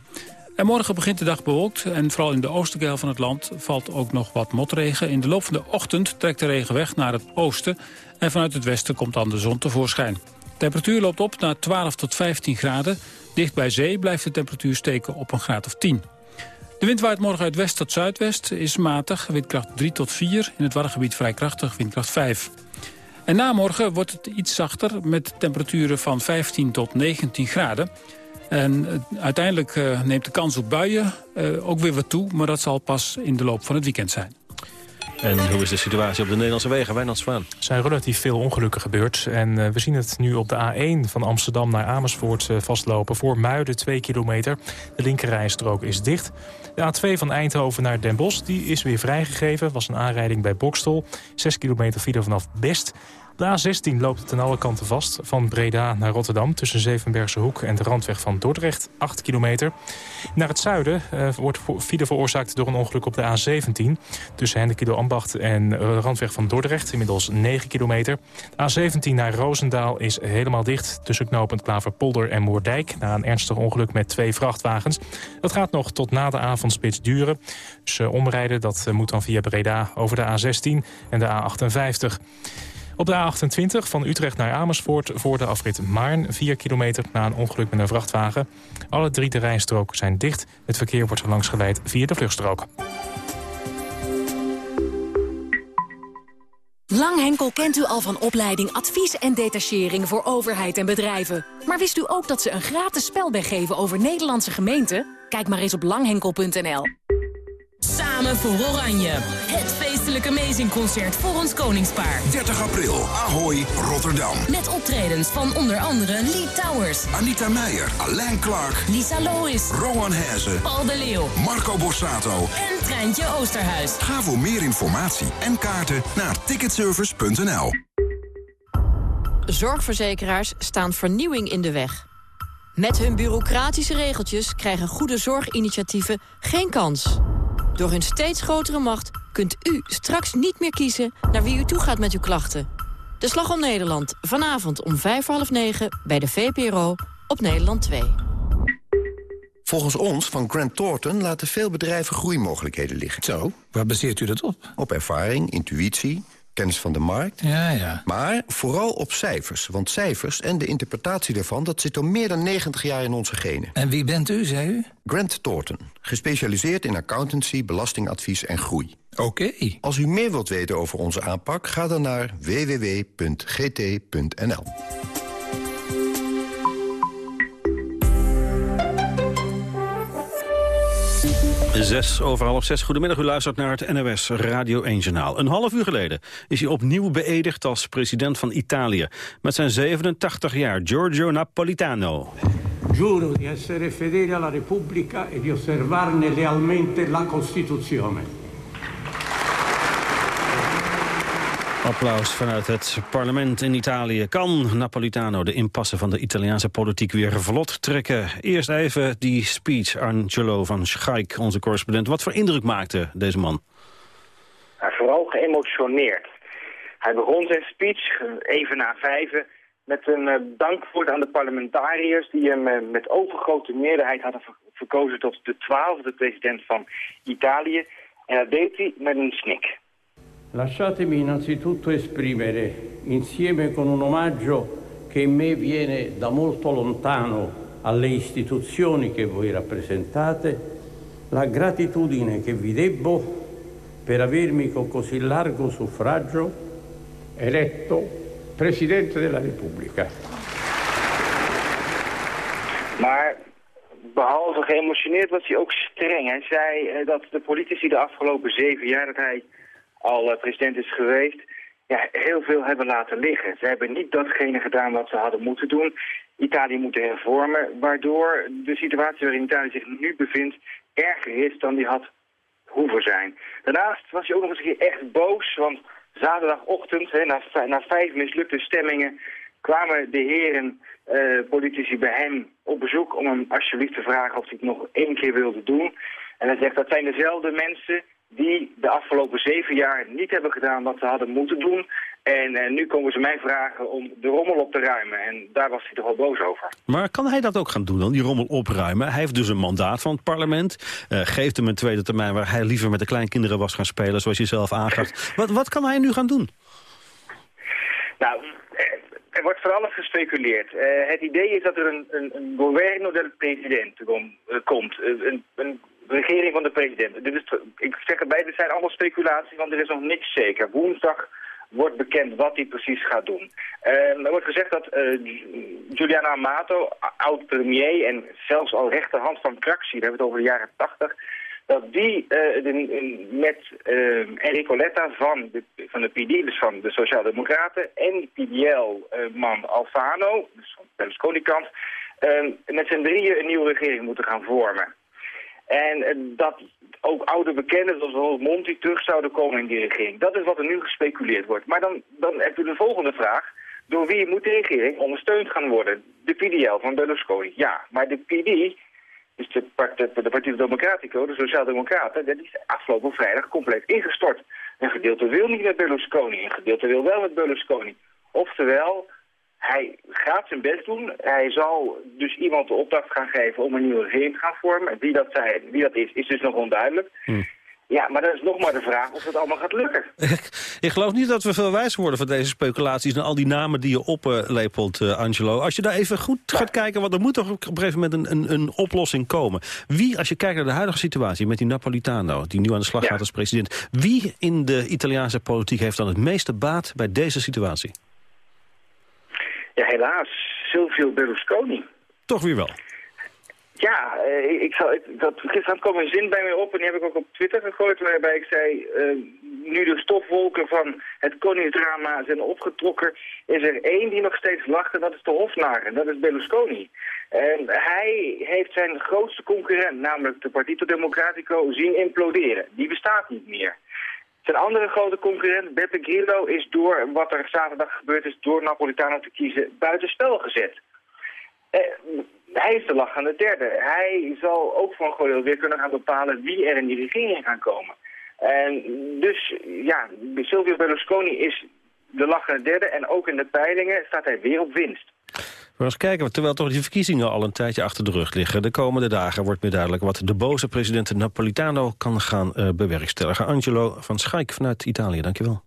En morgen begint de dag bewolkt en vooral in de oostelijke helft van het land valt ook nog wat motregen. In de loop van de ochtend trekt de regen weg naar het oosten en vanuit het westen komt dan de zon tevoorschijn. De temperatuur loopt op naar 12 tot 15 graden. Dicht bij zee blijft de temperatuur steken op een graad of 10. De wind waait morgen uit west tot zuidwest, is matig, windkracht 3 tot 4. In het Waddengebied vrij krachtig, windkracht 5. En na morgen wordt het iets zachter met temperaturen van 15 tot 19 graden. En uiteindelijk uh, neemt de kans op buien uh, ook weer wat toe... maar dat zal pas in de loop van het weekend zijn. En hoe is de situatie op de Nederlandse wegen? Wijnand Zwaan. Er zijn relatief veel ongelukken gebeurd. En uh, we zien het nu op de A1 van Amsterdam naar Amersfoort uh, vastlopen. Voor Muiden 2 kilometer. De linkerrijstrook is dicht. De A2 van Eindhoven naar Den Bosch die is weer vrijgegeven. was een aanrijding bij Bokstol. 6 kilometer file vanaf Best. De A16 loopt het aan alle kanten vast. Van Breda naar Rotterdam tussen Zevenbergse Hoek en de randweg van Dordrecht. 8 kilometer. Naar het zuiden uh, wordt file veroorzaakt door een ongeluk op de A17. Tussen Hendekilo Ambacht en de uh, randweg van Dordrecht. Inmiddels 9 kilometer. De A17 naar Roosendaal is helemaal dicht. Tussen knooppunt Klaverpolder en Moerdijk. Na een ernstig ongeluk met twee vrachtwagens. Dat gaat nog tot na de avondspits duren. Dus omrijden dat moet dan via Breda over de A16 en de A58. Op de A28 van Utrecht naar Amersfoort voor de afrit Maarn... 4 kilometer na een ongeluk met een vrachtwagen. Alle drie de rijstroken zijn dicht. Het verkeer wordt langs geleid via de vluchtstrook. Langhenkel kent u al van opleiding advies en detachering voor overheid en bedrijven. Maar wist u ook dat ze een gratis spelbeg geven over Nederlandse gemeenten? Kijk maar eens op langhenkel.nl. Samen voor Oranje. Het feestelijke Amazing-concert voor ons koningspaar. 30 april, Ahoy, Rotterdam. Met optredens van onder andere Lee Towers, Anita Meijer, Alain Clark, Lisa Lois, Rowan Hezen, Paul de Leeuw Marco Borsato. en Treintje Oosterhuis. Ga voor meer informatie en kaarten naar ticketservice.nl. Zorgverzekeraars staan vernieuwing in de weg. Met hun bureaucratische regeltjes krijgen goede zorginitiatieven geen kans. Door hun steeds grotere macht kunt u straks niet meer kiezen naar wie u toegaat met uw klachten. De Slag om Nederland, vanavond om vijf half negen bij de VPRO op Nederland 2. Volgens ons van Grant Thornton laten veel bedrijven groeimogelijkheden liggen. Zo, waar baseert u dat op? Op ervaring, intuïtie, kennis van de markt. Ja, ja. Maar vooral op cijfers. Want cijfers en de interpretatie daarvan... dat zit al meer dan 90 jaar in onze genen. En wie bent u, zei u? Grant Thornton. Gespecialiseerd in accountancy, belastingadvies en groei. Oké. Als u meer wilt weten over onze aanpak... ga dan naar www.gt.nl. Zes over half zes. Goedemiddag, u luistert naar het NOS Radio 1-journaal. Een half uur geleden is hij opnieuw beëdigd als president van Italië. Met zijn 87 jaar, Giorgio Napolitano. Giuro di essere fedele alla Repubblica e di osservarne lealmente la Costituzione. Applaus vanuit het parlement in Italië. Kan Napolitano de impasse van de Italiaanse politiek weer vlot trekken? Eerst even die speech, Angelo van Schaik, onze correspondent. Wat voor indruk maakte deze man? Hij vooral geëmotioneerd. Hij begon zijn speech, eh, even na vijven, met een eh, dankwoord aan de parlementariërs... die hem eh, met overgrote meerderheid hadden ver- verkozen tot de twaalfde president van Italië. En dat deed hij met een snik. Lasciatemi innanzitutto esprimere, insieme con un omaggio che in me viene da molto lontano alle istituzioni che voi rappresentate, la gratitudine che vi debbo per avermi con così largo suffragio eletto Presidente della Repubblica. Maar behalve geëmotioneerd was hij ook streng. Hij zei eh, dat de politici de afgelopen zeven jaar dat hij al eh, president is geweest... Ja, heel veel hebben laten liggen. Ze hebben niet datgene gedaan wat ze hadden moeten doen. Italië moet hervormen, waardoor de situatie waarin Italië zich nu bevindt... erger is dan die had hoeven zijn. Daarnaast was hij ook nog eens een keer echt boos, want zaterdagochtend, hè, na, na vijf mislukte stemmingen, kwamen de heren eh, politici bij hem op bezoek om hem alsjeblieft te vragen of hij het nog één keer wilde doen. En hij zegt dat zijn dezelfde mensen die de afgelopen zeven jaar niet hebben gedaan wat ze hadden moeten doen. En eh, nu komen ze mij vragen om de rommel op te ruimen. En daar was hij toch wel boos over. Maar kan hij dat ook gaan doen dan, die rommel opruimen? Hij heeft dus een mandaat van het parlement. eh, geeft hem een tweede termijn waar hij liever met de kleinkinderen was gaan spelen... zoals je zelf aangaf. Wat, wat kan hij nu gaan doen? Nou, eh, er wordt voor alles gespeculeerd. Het idee is dat er een, een, een governo del eh, komt. Een, een regering van de president. Dit is, ik zeg erbij, dit zijn allemaal speculaties, want er is nog niks zeker. Woensdag wordt bekend wat hij precies gaat doen. Eh, er wordt gezegd dat eh, Giuliano Amato, oud-premier en zelfs al rechterhand van Craxi, we hebben het over de jaren 80, dat die eh, met Enrico Letta van de, van de PD, dus van de Sociaaldemocraten, en PDL-man Alfano, dus van de Berlusconi-kant, met z'n drieën een nieuwe regering moeten gaan vormen. En eh, dat ook oude bekenden, zoals bijvoorbeeld Monti, terug zouden komen in die regering. Dat is wat er nu gespeculeerd wordt. Maar dan, dan heb je de volgende vraag. Door wie moet de regering ondersteund gaan worden? De PDL van Berlusconi, ja. Maar de PD, dus de, de, Democratico, de Sociaaldemocraten, die is afgelopen vrijdag compleet ingestort. Een gedeelte wil niet met Berlusconi, een gedeelte wil wel met Berlusconi. Oftewel, hij gaat zijn best doen. Hij zal dus iemand de opdracht gaan geven om een nieuwe regering te gaan vormen. Wie dat, zijn, wie dat is, is dus nog onduidelijk. Ja, maar dan is nog maar de vraag of het allemaal gaat lukken. Ik geloof niet dat we veel wijzer worden van deze speculaties... en al die namen die je oplepelt, uh, Angelo. Als je daar even goed gaat kijken, want er moet toch op een gegeven moment een, een, een, oplossing komen. Wie, als je kijkt naar de huidige situatie met die Napolitano... die nu aan de slag gaat als president... wie in de Italiaanse politiek heeft dan het meeste baat bij deze situatie? Ja, helaas. Silvio Berlusconi. Toch weer wel. Ja, uh, ik, zal, ik, dat, gisteravond kwam een zin bij mij op en die heb ik ook op Twitter gegooid... waarbij ik zei, uh, nu de stofwolken van het koningsdrama zijn opgetrokken... is er één die nog steeds lacht en dat is de hofnaar. dat is Berlusconi. En hij heeft zijn grootste concurrent, namelijk de Partito Democratico, zien imploderen. Die bestaat niet meer. Zijn andere grote concurrent, Beppe Grillo, is door wat er zaterdag gebeurd is... door Napolitano te kiezen, buitenspel gezet. Eh, hij is de lach aan de derde. Hij zal ook van Goyal weer kunnen gaan bepalen wie er in die regering gaan komen. En dus, ja, Silvio Berlusconi is de lach aan de derde. En ook in de peilingen staat hij weer op winst. We eens kijken, terwijl toch die verkiezingen al een tijdje achter de rug liggen. De komende dagen wordt meer duidelijk wat de boze president Napolitano kan gaan uh, bewerkstelligen. Angelo van Schaik vanuit Italië, dankjewel.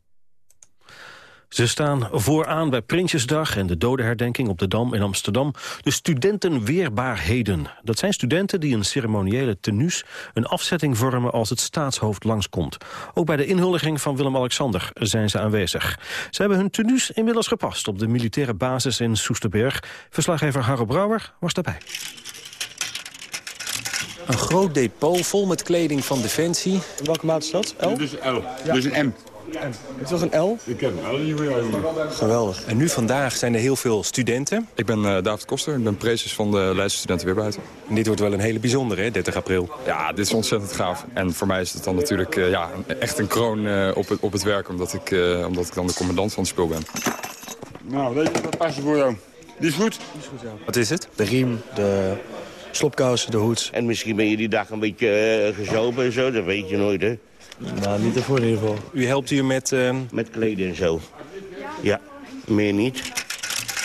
Ze staan vooraan bij Prinsjesdag en de dodenherdenking op de Dam in Amsterdam. De studentenweerbaarheden. Dat zijn studenten die een ceremoniële tenues een afzetting vormen als het staatshoofd langskomt. Ook bij de inhuldiging van Willem-Alexander zijn ze aanwezig. Ze hebben hun tenues inmiddels gepast op de militaire basis in Soesterberg. Verslaggever Harro Brouwer was daarbij. Een groot depot vol met kleding van Defensie. welke maat is dat? L? Dus L. Dus een M. Je toch een L? Ik heb een L. Geweldig. En nu vandaag zijn er heel veel studenten. Ik ben uh, David Koster, ik ben prezes van de Leidse Studenten Weerbuiten. En dit wordt wel een hele bijzondere, hè, 30 april. Ja, dit is ontzettend gaaf. En voor mij is het dan natuurlijk uh, ja, echt een kroon uh, op, het, op het werk... Omdat ik, omdat ik dan de commandant van het spul ben. Nou, deze wat passen voor jou. Die is goed? Die is goed, ja. Wat is het? De riem, de slopkousen, de hoed. En misschien ben je die dag een beetje gezopen en zo, dat weet je nooit, hè? Nou, niet ervoor in ieder geval. U helpt hier met... Uh... Met kleden en zo. Ja, meer niet.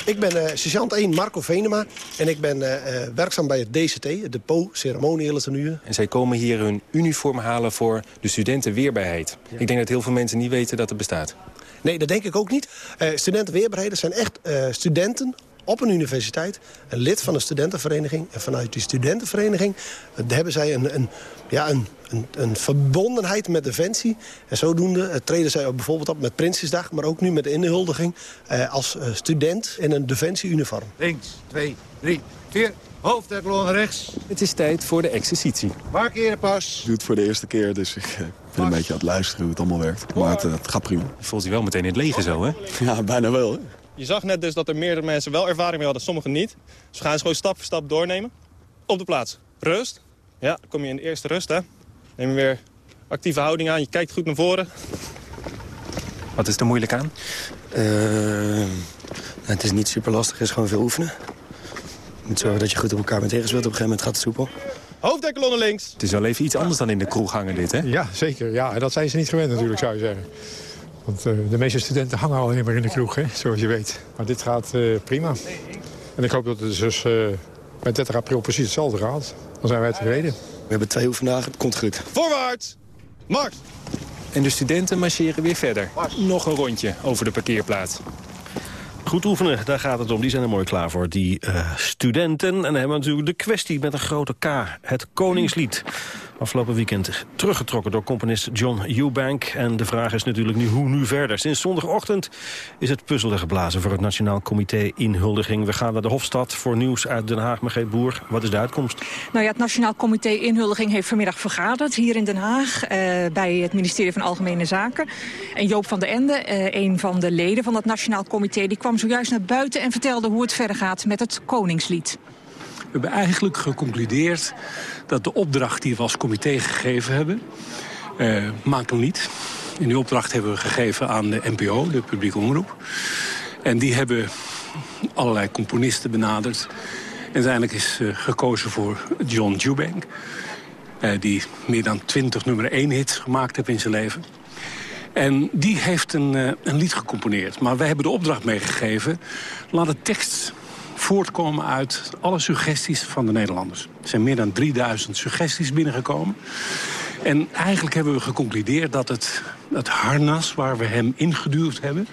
Ik ben uh, sergeant 1 Marco Venema en ik ben uh, werkzaam bij het DCT, het Depot Ceremoniële Tenuën. En zij komen hier hun uniform halen voor de studentenweerbaarheid. Ja. Ik denk dat heel veel mensen niet weten dat het bestaat. Nee, dat denk ik ook niet. studentenweerbaarheden zijn echt studenten op een universiteit, een lid van een studentenvereniging. En vanuit die studentenvereniging hebben zij een, een, ja, een, een, een verbondenheid met Defensie. En zodoende uh, treden zij ook bijvoorbeeld op met Prinsjesdag... maar ook nu met de inhuldiging uh, als uh, student in een Defensie-uniform. Links, twee, drie, vier. Hoofddeklon rechts. Het is tijd voor de exercitie. Markeren pas. Ik doe het voor de eerste keer, dus ik ben een beetje aan het luisteren hoe het allemaal werkt. Maar het, het gaat prima. Je voelt je wel meteen in het leger zo, hè? Ja, bijna wel, hè? Je zag net dus dat er meerdere mensen wel ervaring mee hadden, sommigen niet. Dus we gaan eens gewoon stap voor stap doornemen. Op de plaats. Rust. Ja, dan kom je in de eerste rust, hè. Neem weer actieve houding aan. Je kijkt goed naar voren. Wat is er moeilijk aan? Uh, het is niet super lastig, het is gewoon veel oefenen. Je moet zorgen dat je goed op elkaar met tegen speelt. Op een gegeven moment gaat het soepel. Hoofddekkelen links. Het is wel even iets anders dan in de kroeg hangen dit, hè? Ja, zeker. Ja, en dat zijn ze niet gewend natuurlijk, zou je zeggen. Want uh, de meeste studenten hangen al helemaal in de kroeg, hè, zoals je weet. Maar dit gaat uh, prima. En ik hoop dat het dus uh, bij 30 april precies hetzelfde gaat. Dan zijn wij tevreden. We hebben twee oefendagen, het komt goed. Voorwaarts! Mars! En de studenten marcheren weer verder. Mars. Nog een rondje over de parkeerplaats. Goed oefenen, daar gaat het om. Die zijn er mooi klaar voor, die uh, studenten. En dan hebben we natuurlijk de kwestie met een grote K. Het Koningslied. Afgelopen weekend teruggetrokken door componist John Eubank. En de vraag is natuurlijk nu hoe nu verder. Sinds zondagochtend is het puzzel geblazen voor het Nationaal Comité Inhuldiging. We gaan naar de Hofstad voor nieuws uit Den Haag. Margreet Boer, wat is de uitkomst? Nou ja, het Nationaal Comité Inhuldiging heeft vanmiddag vergaderd hier in Den Haag. Uh, bij het ministerie van Algemene Zaken. En Joop van der Ende, uh, een van de leden van het Nationaal Comité... die kwam zojuist naar buiten en vertelde hoe het verder gaat met het Koningslied. We hebben eigenlijk geconcludeerd dat de opdracht die we als comité gegeven hebben... Uh, maakt hem niet. En die opdracht hebben we gegeven aan de NPO, de publieke omroep. En die hebben allerlei componisten benaderd. En uiteindelijk is uh, gekozen voor John Dewbank... Uh, die meer dan twintig nummer 1 hits gemaakt heeft in zijn leven. En die heeft een, een lied gecomponeerd. Maar wij hebben de opdracht meegegeven... laat de tekst voortkomen uit alle suggesties van de Nederlanders. Er zijn meer dan 3000 suggesties binnengekomen. En eigenlijk hebben we geconcludeerd dat het, het harnas waar we hem ingeduwd hebben...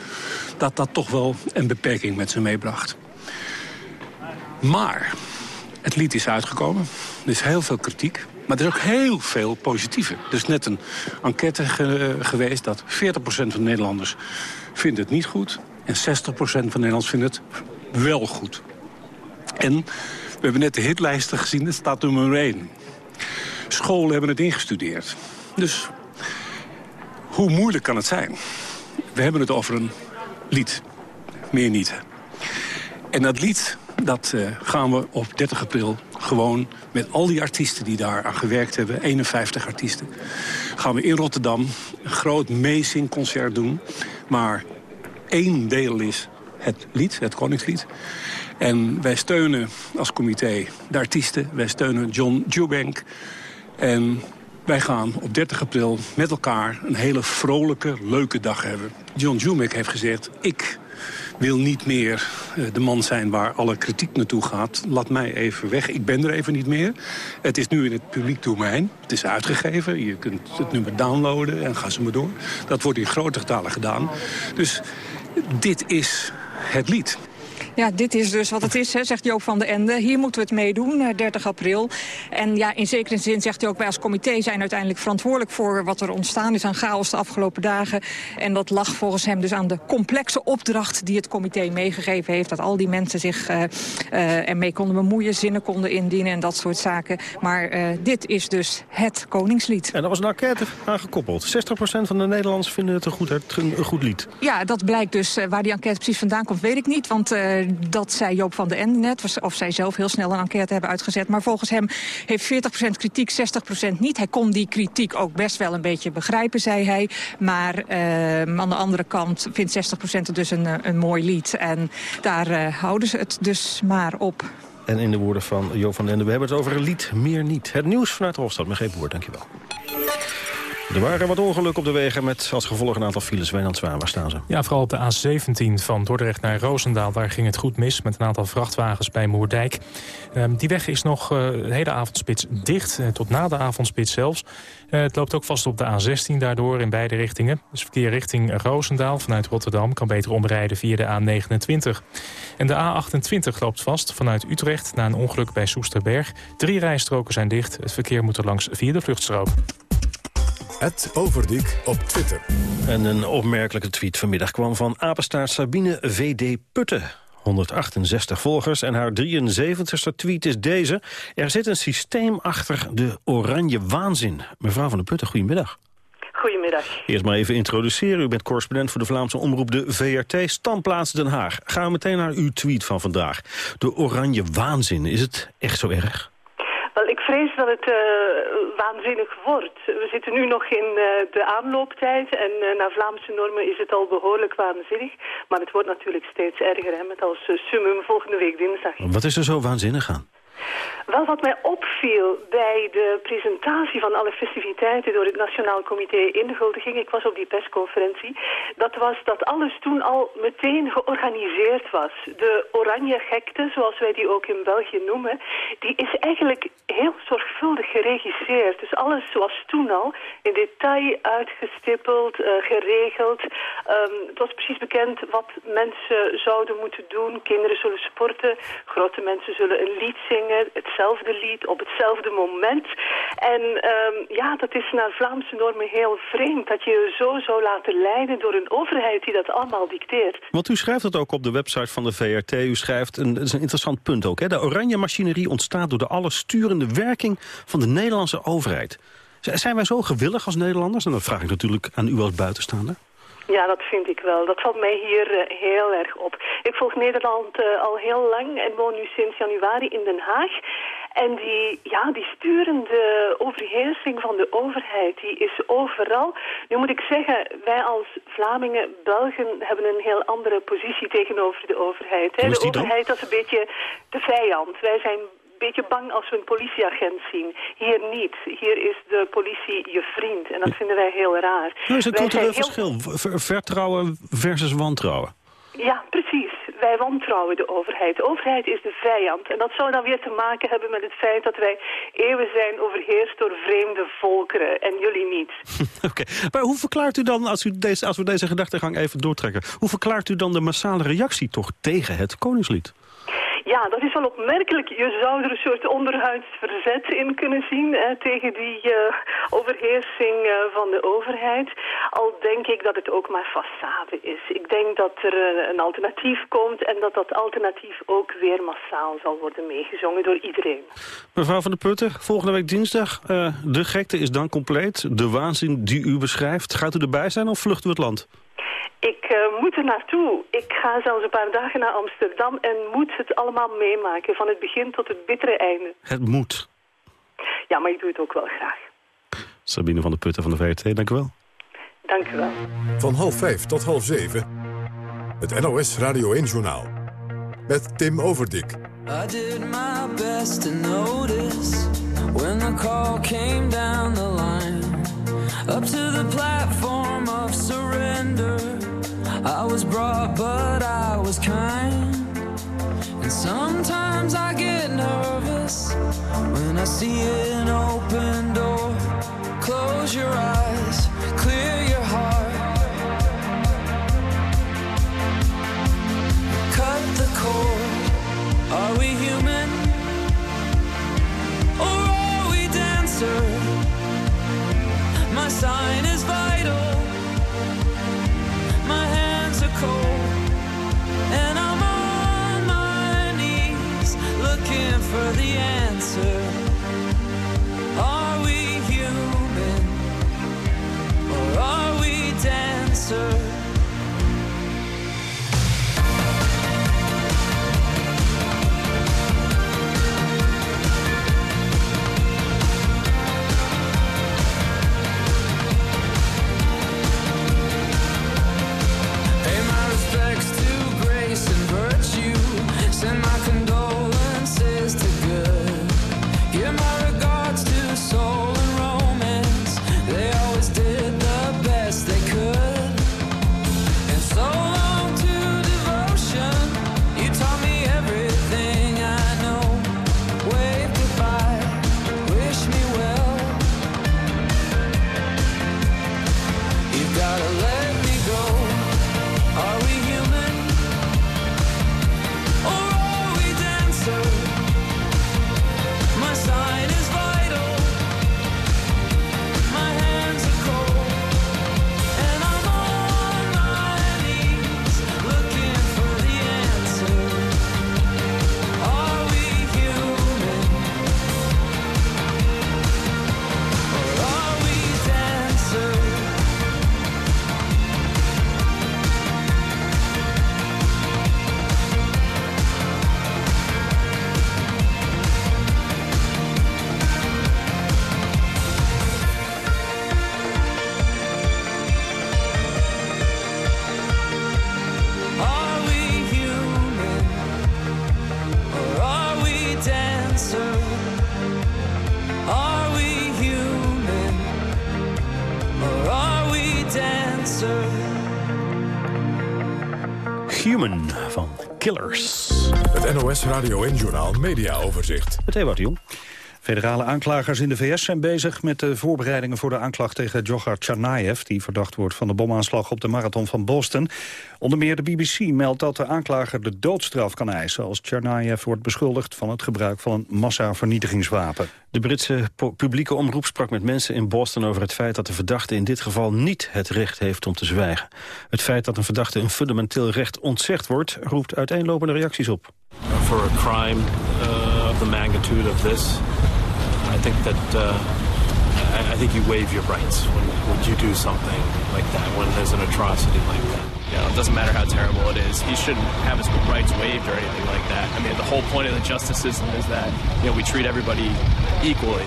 dat dat toch wel een beperking met zich meebracht. Maar het lied is uitgekomen. Er is heel veel kritiek. Maar er is ook heel veel positieve. Er is net een enquête ge geweest dat 40% van de Nederlanders vindt het niet goed. En 60% van de Nederlanders vindt het wel goed. En we hebben net de hitlijsten gezien, dat staat nummer 1. Scholen hebben het ingestudeerd. Dus hoe moeilijk kan het zijn? We hebben het over een lied. Meer niet. En dat lied, dat uh, gaan we op 30 april gewoon met al die artiesten die daar aan gewerkt hebben... 51 artiesten, gaan we in Rotterdam een groot meezingconcert doen. Maar één deel is het lied, het Koningslied. En wij steunen als comité de artiesten. Wij steunen John Jubank. En wij gaan op 30 april met elkaar een hele vrolijke, leuke dag hebben. John Jubank heeft gezegd, ik wil niet meer uh, de man zijn waar alle kritiek naartoe gaat. Laat mij even weg. Ik ben er even niet meer. Het is nu in het publiek domein. Het is uitgegeven. Je kunt het nummer downloaden en ga ze maar door. Dat wordt in grote getalen gedaan. Dus dit is het lied. Ja, dit is dus wat het is, hè, zegt Joop van den Ende. Hier moeten we het meedoen, 30 april. En ja, in zekere zin zegt hij ook, wij als comité zijn uiteindelijk verantwoordelijk voor wat er ontstaan is aan chaos de afgelopen dagen. En dat lag volgens hem dus aan de complexe opdracht die het comité meegegeven heeft. Dat al die mensen zich uh, uh, ermee konden bemoeien, zinnen konden indienen en dat soort zaken. Maar uh, dit is dus het Koningslied. En dat was een enquête aangekoppeld. 60% van de Nederlanders vinden het een goed, een goed lied. Ja, dat blijkt dus. waar die enquête precies vandaan komt, weet ik niet. Want dat zei Joop van den Ende net. Of zij zelf heel snel een enquête hebben uitgezet. Maar volgens hem heeft 40% kritiek, 60% niet. Hij kon die kritiek ook best wel een beetje begrijpen, zei hij. Maar uh, aan de andere kant vindt 60% het dus een, een mooi lied. En daar uh, houden ze het dus maar op. En in de woorden van Joop van den Ende, we hebben het over een lied, meer niet. Het nieuws vanuit Hofstad, met geen woord, dankjewel. Er waren wat ongelukken op de wegen met als gevolg een aantal files. Wijnand Zwaan, waar staan ze? Ja, vooral op de A17 van Dordrecht naar Roosendaal. Daar ging het goed mis met een aantal vrachtwagens bij Moerdijk. Um, die weg is nog uh, de hele avondspits dicht, uh, tot na de avondspits zelfs. Uh, het loopt ook vast op de A16 daardoor in beide richtingen. Dus verkeer richting Roosendaal vanuit Rotterdam kan beter omrijden via de A29. En de A28 loopt vast vanuit Utrecht na een ongeluk bij Soesterberg. Drie rijstroken zijn dicht. Het verkeer moet er langs via de vluchtstrook. Het Overdiek op Twitter. En een opmerkelijke tweet vanmiddag kwam van apenstaart Sabine VD Putten. 168 volgers en haar 73ste tweet is deze. Er zit een systeem achter de oranje waanzin. Mevrouw van der Putten, goedemiddag. Goedemiddag. Eerst maar even introduceren. U bent correspondent voor de Vlaamse omroep de VRT, standplaats Den Haag. Gaan we meteen naar uw tweet van vandaag. De oranje waanzin, is het echt zo erg? Wel, ik vrees dat het uh, waanzinnig wordt. We zitten nu nog in uh, de aanlooptijd en uh, naar Vlaamse normen is het al behoorlijk waanzinnig. Maar het wordt natuurlijk steeds erger, hè, met als summum volgende week dinsdag. Wat is er zo waanzinnig aan? Wel, wat mij opviel bij de presentatie van alle festiviteiten door het Nationaal Comité Inhuldiging, ik was op die persconferentie, dat was dat alles toen al meteen georganiseerd was. De oranje gekte, zoals wij die ook in België noemen, die is eigenlijk heel zorgvuldig geregisseerd. Dus alles zoals toen al, in detail uitgestippeld, uh, geregeld. Um, het was precies bekend wat mensen zouden moeten doen. Kinderen zullen sporten, grote mensen zullen een lied zingen hetzelfde lied op hetzelfde moment. En um, ja, dat is naar Vlaamse normen heel vreemd. Dat je je zo zou laten leiden door een overheid die dat allemaal dicteert. Want u schrijft het ook op de website van de VRT. U schrijft, een, dat is een interessant punt ook. Hè? De oranje machinerie ontstaat door de allersturende werking van de Nederlandse overheid. Zijn wij zo gewillig als Nederlanders? En dat vraag ik natuurlijk aan u als buitenstaander. Ja, dat vind ik wel. Dat valt mij hier uh, heel erg op. Ik volg Nederland uh, al heel lang en woon nu sinds januari in Den Haag. En die, ja, die sturende overheersing van de overheid, die is overal. Nu moet ik zeggen, wij als Vlamingen, Belgen, hebben een heel andere positie tegenover de overheid. Hè? De overheid dat is een beetje de vijand. Wij zijn beetje bang als we een politieagent zien. Hier niet. Hier is de politie je vriend. En dat vinden wij heel raar. Nou, is een cultureel heel... verschil. Vertrouwen versus wantrouwen. Ja, precies. wij wantrouwen de overheid. De overheid is de vijand. En dat zou dan weer te maken hebben met het feit dat wij eeuwen zijn overheerst door vreemde volkeren en jullie niet. Oké, maar hoe verklaart u dan, als, u deze, als we deze gedachtegang even doortrekken... hoe verklaart u dan de massale reactie toch tegen het Koningslied? Ja, dat is wel opmerkelijk. Je zou er een soort onderhuids verzet in kunnen zien tegen die uh, overheersing uh, van de overheid. Al denk ik dat het ook maar façade is. Ik denk dat er uh, een alternatief komt en dat dat alternatief ook weer massaal zal worden meegezongen door iedereen. Mevrouw van der Putten, volgende week dinsdag. de gekte is dan compleet. De waanzin die u beschrijft. Gaat u erbij zijn of vlucht u het land? Ik uh, moet er naartoe. Ik ga zelfs een paar dagen naar Amsterdam en moet het allemaal meemaken. Van het begin tot het bittere einde. Het moet. Ja, maar ik doe het ook wel graag. Sabine van der Putten van de VRT, dank u wel. Dank u wel. Van half vijf tot half zeven. Het NOS Radio 1-journaal. Met Tim Overdik. I did my best to notice when the call came down the line. Up to the platform of surrender. I was brought, but I was kind. And sometimes I get nervous when I see an open door. Close your eyes, clear your heart. Cut the cord. Are we human? Or are we dancers? My sign is vital. Human van Killers. Het NOS Radio en Journal Media Overzicht. Met Ewout Jong. Federale aanklagers in de VS zijn bezig met de voorbereidingen voor de aanklacht tegen Djokhar Tsarnaev, die verdacht wordt van de bomaanslag op de marathon van Boston. Onder meer de BBC meldt dat de aanklager de doodstraf kan eisen als Tsarnaev wordt beschuldigd van het gebruik van een massavernietigingswapen. De Britse publieke omroep sprak met mensen in Boston over het feit dat de verdachte in dit geval niet het recht heeft om te zwijgen. Het feit dat een verdachte een fundamenteel recht ontzegd wordt, roept uiteenlopende reacties op. For a crime uh, of the magnitude of this, I think that uh, I, I, think you waive your rights when, when you do something like that, when there's an atrocity like that. You know, it doesn't matter how terrible it is. He shouldn't have his rights waived or anything like that. I mean, the whole point of the justice system is that you know we treat everybody equally.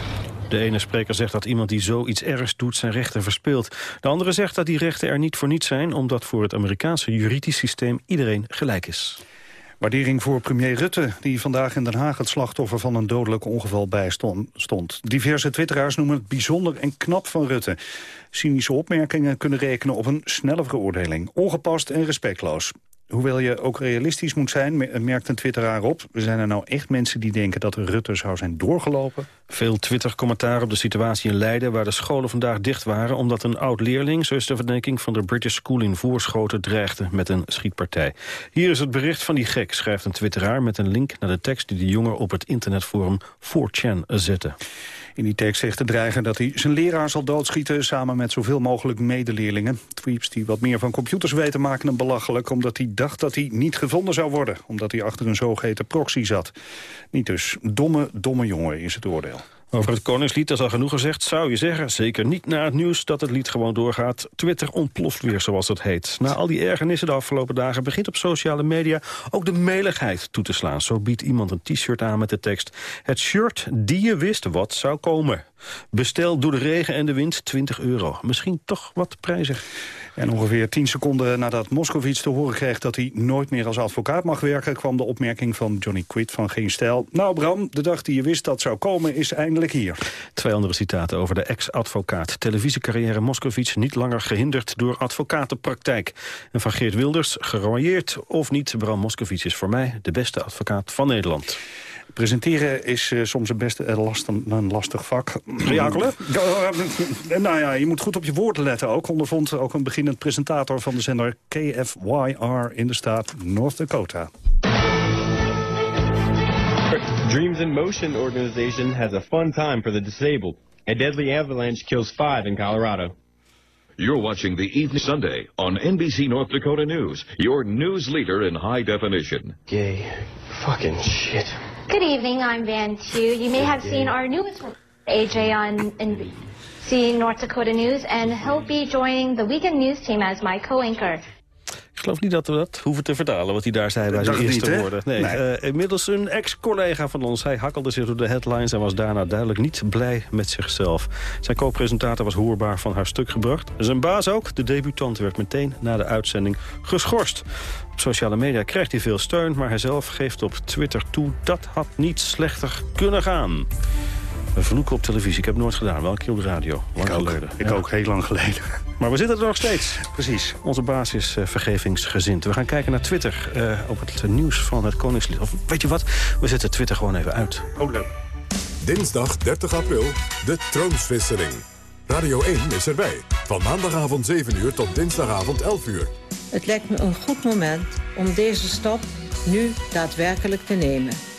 De ene spreker zegt dat iemand die zoiets ergs doet zijn rechten verspeelt. De andere zegt dat die rechten er niet voor niets zijn... omdat voor het Amerikaanse juridisch systeem iedereen gelijk is. Waardering voor premier Rutte, die vandaag in Den Haag het slachtoffer van een dodelijk ongeval bijstond. Diverse twitteraars noemen het bijzonder en knap van Rutte. Cynische opmerkingen kunnen rekenen op een snelle veroordeling. Ongepast en respectloos. Hoewel je ook realistisch moet zijn, merkt een twitteraar op... zijn er nou echt mensen die denken dat Rutte zou zijn doorgelopen? Veel Twitter-commentaar op de situatie in Leiden... waar de scholen vandaag dicht waren... omdat een oud-leerling, zo is de verdenking van de British School in Voorschoten... dreigde met een schietpartij. Hier is het bericht van die gek, schrijft een twitteraar... met een link naar de tekst die de jongen op het internetforum 4chan zette. In die tekst zegt de dreiger dat hij zijn leraar zal doodschieten... samen met zoveel mogelijk medeleerlingen. Tweeps die wat meer van computers weten maken hem belachelijk... omdat hij dacht dat hij niet gevonden zou worden. Omdat hij achter een zogeheten proxy zat. Niet dus. Domme, domme jongen is het oordeel. Over het Koningslied, dat is al genoeg gezegd, zou je zeggen... zeker niet na het nieuws dat het lied gewoon doorgaat. Twitter ontploft weer, zoals het heet. Na al die ergernissen de afgelopen dagen... begint op sociale media ook de meligheid toe te slaan. Zo biedt iemand een t-shirt aan met de tekst... het shirt die je wist wat zou komen. Bestel door de regen en de wind 20 euro. Misschien toch wat prijzig. En ongeveer 10 seconden nadat Moskovits te horen kreeg... dat hij nooit meer als advocaat mag werken... kwam de opmerking van Johnny Quid van Geen Stijl. Nou Bram, de dag die je wist dat zou komen is eindelijk hier. Twee andere citaten over de ex-advocaat. Televisiecarrière Moskovits niet langer gehinderd door advocatenpraktijk. En van Geert Wilders, geroyeerd of niet... Bram Moskovits is voor mij de beste advocaat van Nederland. Presenteren is uh, soms een best uh, last, een lastig vak. Reakelen? Uh, nou ja, je moet goed op je woorden letten ook. Ondervond ook een beginnend presentator van de zender KFYR in de staat North Dakota. Dreams in Motion organization has a fun time for the disabled. A deadly avalanche kills five in Colorado. You're watching the Evening Sunday on NBC North Dakota News, your news leader in high definition. Gay fucking shit. Good evening, I'm Van Chu. You may have seen our newest AJ on NBC North Dakota News, and he'll be joining the weekend news team as my co-anchor. Ik geloof niet dat we dat hoeven te vertalen, wat hij daar zei bij zijn eerste niet, woorden. Nee, nee. Uh, inmiddels een ex-collega van ons. Hij hakkelde zich door de headlines en was daarna duidelijk niet blij met zichzelf. Zijn co-presentator was hoorbaar van haar stuk gebracht. Zijn baas ook. De debutant werd meteen na de uitzending geschorst. Op sociale media krijgt hij veel steun, maar hij zelf geeft op Twitter toe... dat had niet slechter kunnen gaan. Een vloek op televisie. Ik heb het nooit gedaan. Wel een keer op de radio. Lang ik ook. geleden. Ik ook, heel lang geleden. Maar we zitten er nog steeds. Precies. Onze baas is uh, vergevingsgezind. We gaan kijken naar Twitter uh, op het nieuws van het Koningslied. Of weet je wat? We zetten Twitter gewoon even uit. Oh, leuk. Dinsdag 30 april, de troonswisseling. Radio 1 is erbij. Van maandagavond 7 uur tot dinsdagavond 11 uur. Het lijkt me een goed moment om deze stap nu daadwerkelijk te nemen.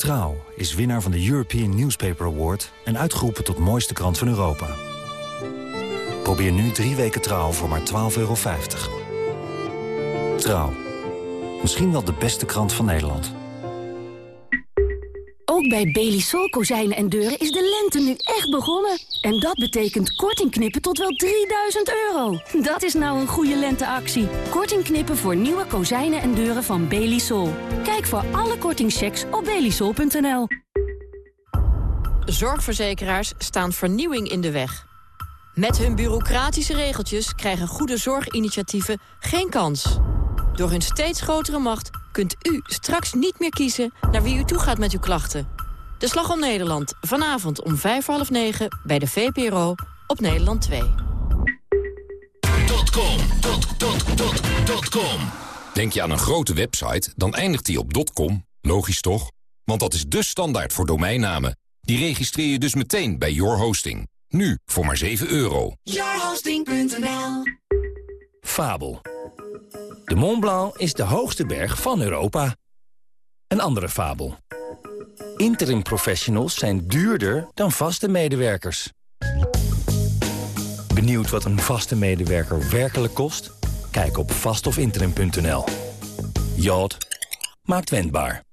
Trouw is winnaar van de European Newspaper Award... en uitgeroepen tot mooiste krant van Europa. Probeer nu drie weken Trouw voor maar 12,50 euro. Trouw. Misschien wel de beste krant van Nederland. Ook bij Belisol kozijnen en deuren is de lente nu echt begonnen. En dat betekent korting knippen tot wel 3000 euro. Dat is nou een goede lenteactie. Korting knippen voor nieuwe kozijnen en deuren van Belisol. Kijk voor alle kortingchecks op belisol.nl. Zorgverzekeraars staan vernieuwing in de weg. Met hun bureaucratische regeltjes krijgen goede zorginitiatieven geen kans. Door hun steeds grotere macht kunt u straks niet meer kiezen naar wie u toe gaat met uw klachten. De Slag om Nederland, vanavond om vijf voor half negen bij de VPRO op Nederland 2. .com, dot, dot, dot, dot com. Denk je aan een grote website, dan eindigt die op .com. Logisch toch? Want dat is de standaard voor domeinnamen. Die registreer je dus meteen bij Your Hosting. Nu voor maar 7 euro. Yourhosting.nl Fabel. De Mont Blanc is de hoogste berg van Europa. Een andere fabel. Interim professionals zijn duurder dan vaste medewerkers. Benieuwd wat een vaste medewerker werkelijk kost? Kijk op vastofinterim.nl. Jod maakt wendbaar.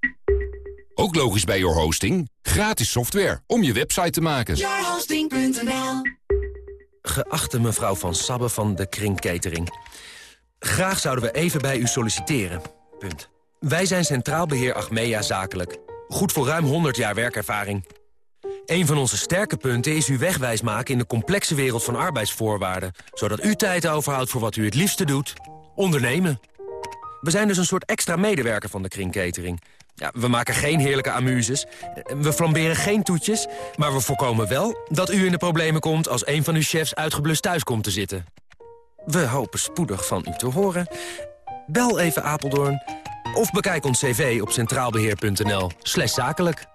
Ook logisch bij Your Hosting. Gratis software om je website te maken. Yourhosting.nl Geachte mevrouw Van Sabbe van de Kring Catering. Graag zouden we even bij u solliciteren. Punt. Wij zijn Centraal Beheer Achmea Zakelijk. Goed voor ruim 100 jaar werkervaring. Een van onze sterke punten is uw wegwijs maken in de complexe wereld van arbeidsvoorwaarden. Zodat u tijd overhoudt voor wat u het liefste doet. Ondernemen. We zijn dus een soort extra medewerker van de kringkatering. Ja, we maken geen heerlijke amuses. We flamberen geen toetjes. Maar we voorkomen wel dat u in de problemen komt... als een van uw chefs uitgeblust thuis komt te zitten. We hopen spoedig van u te horen. Bel even Apeldoorn. Of bekijk ons cv op centraalbeheer.nl zakelijk.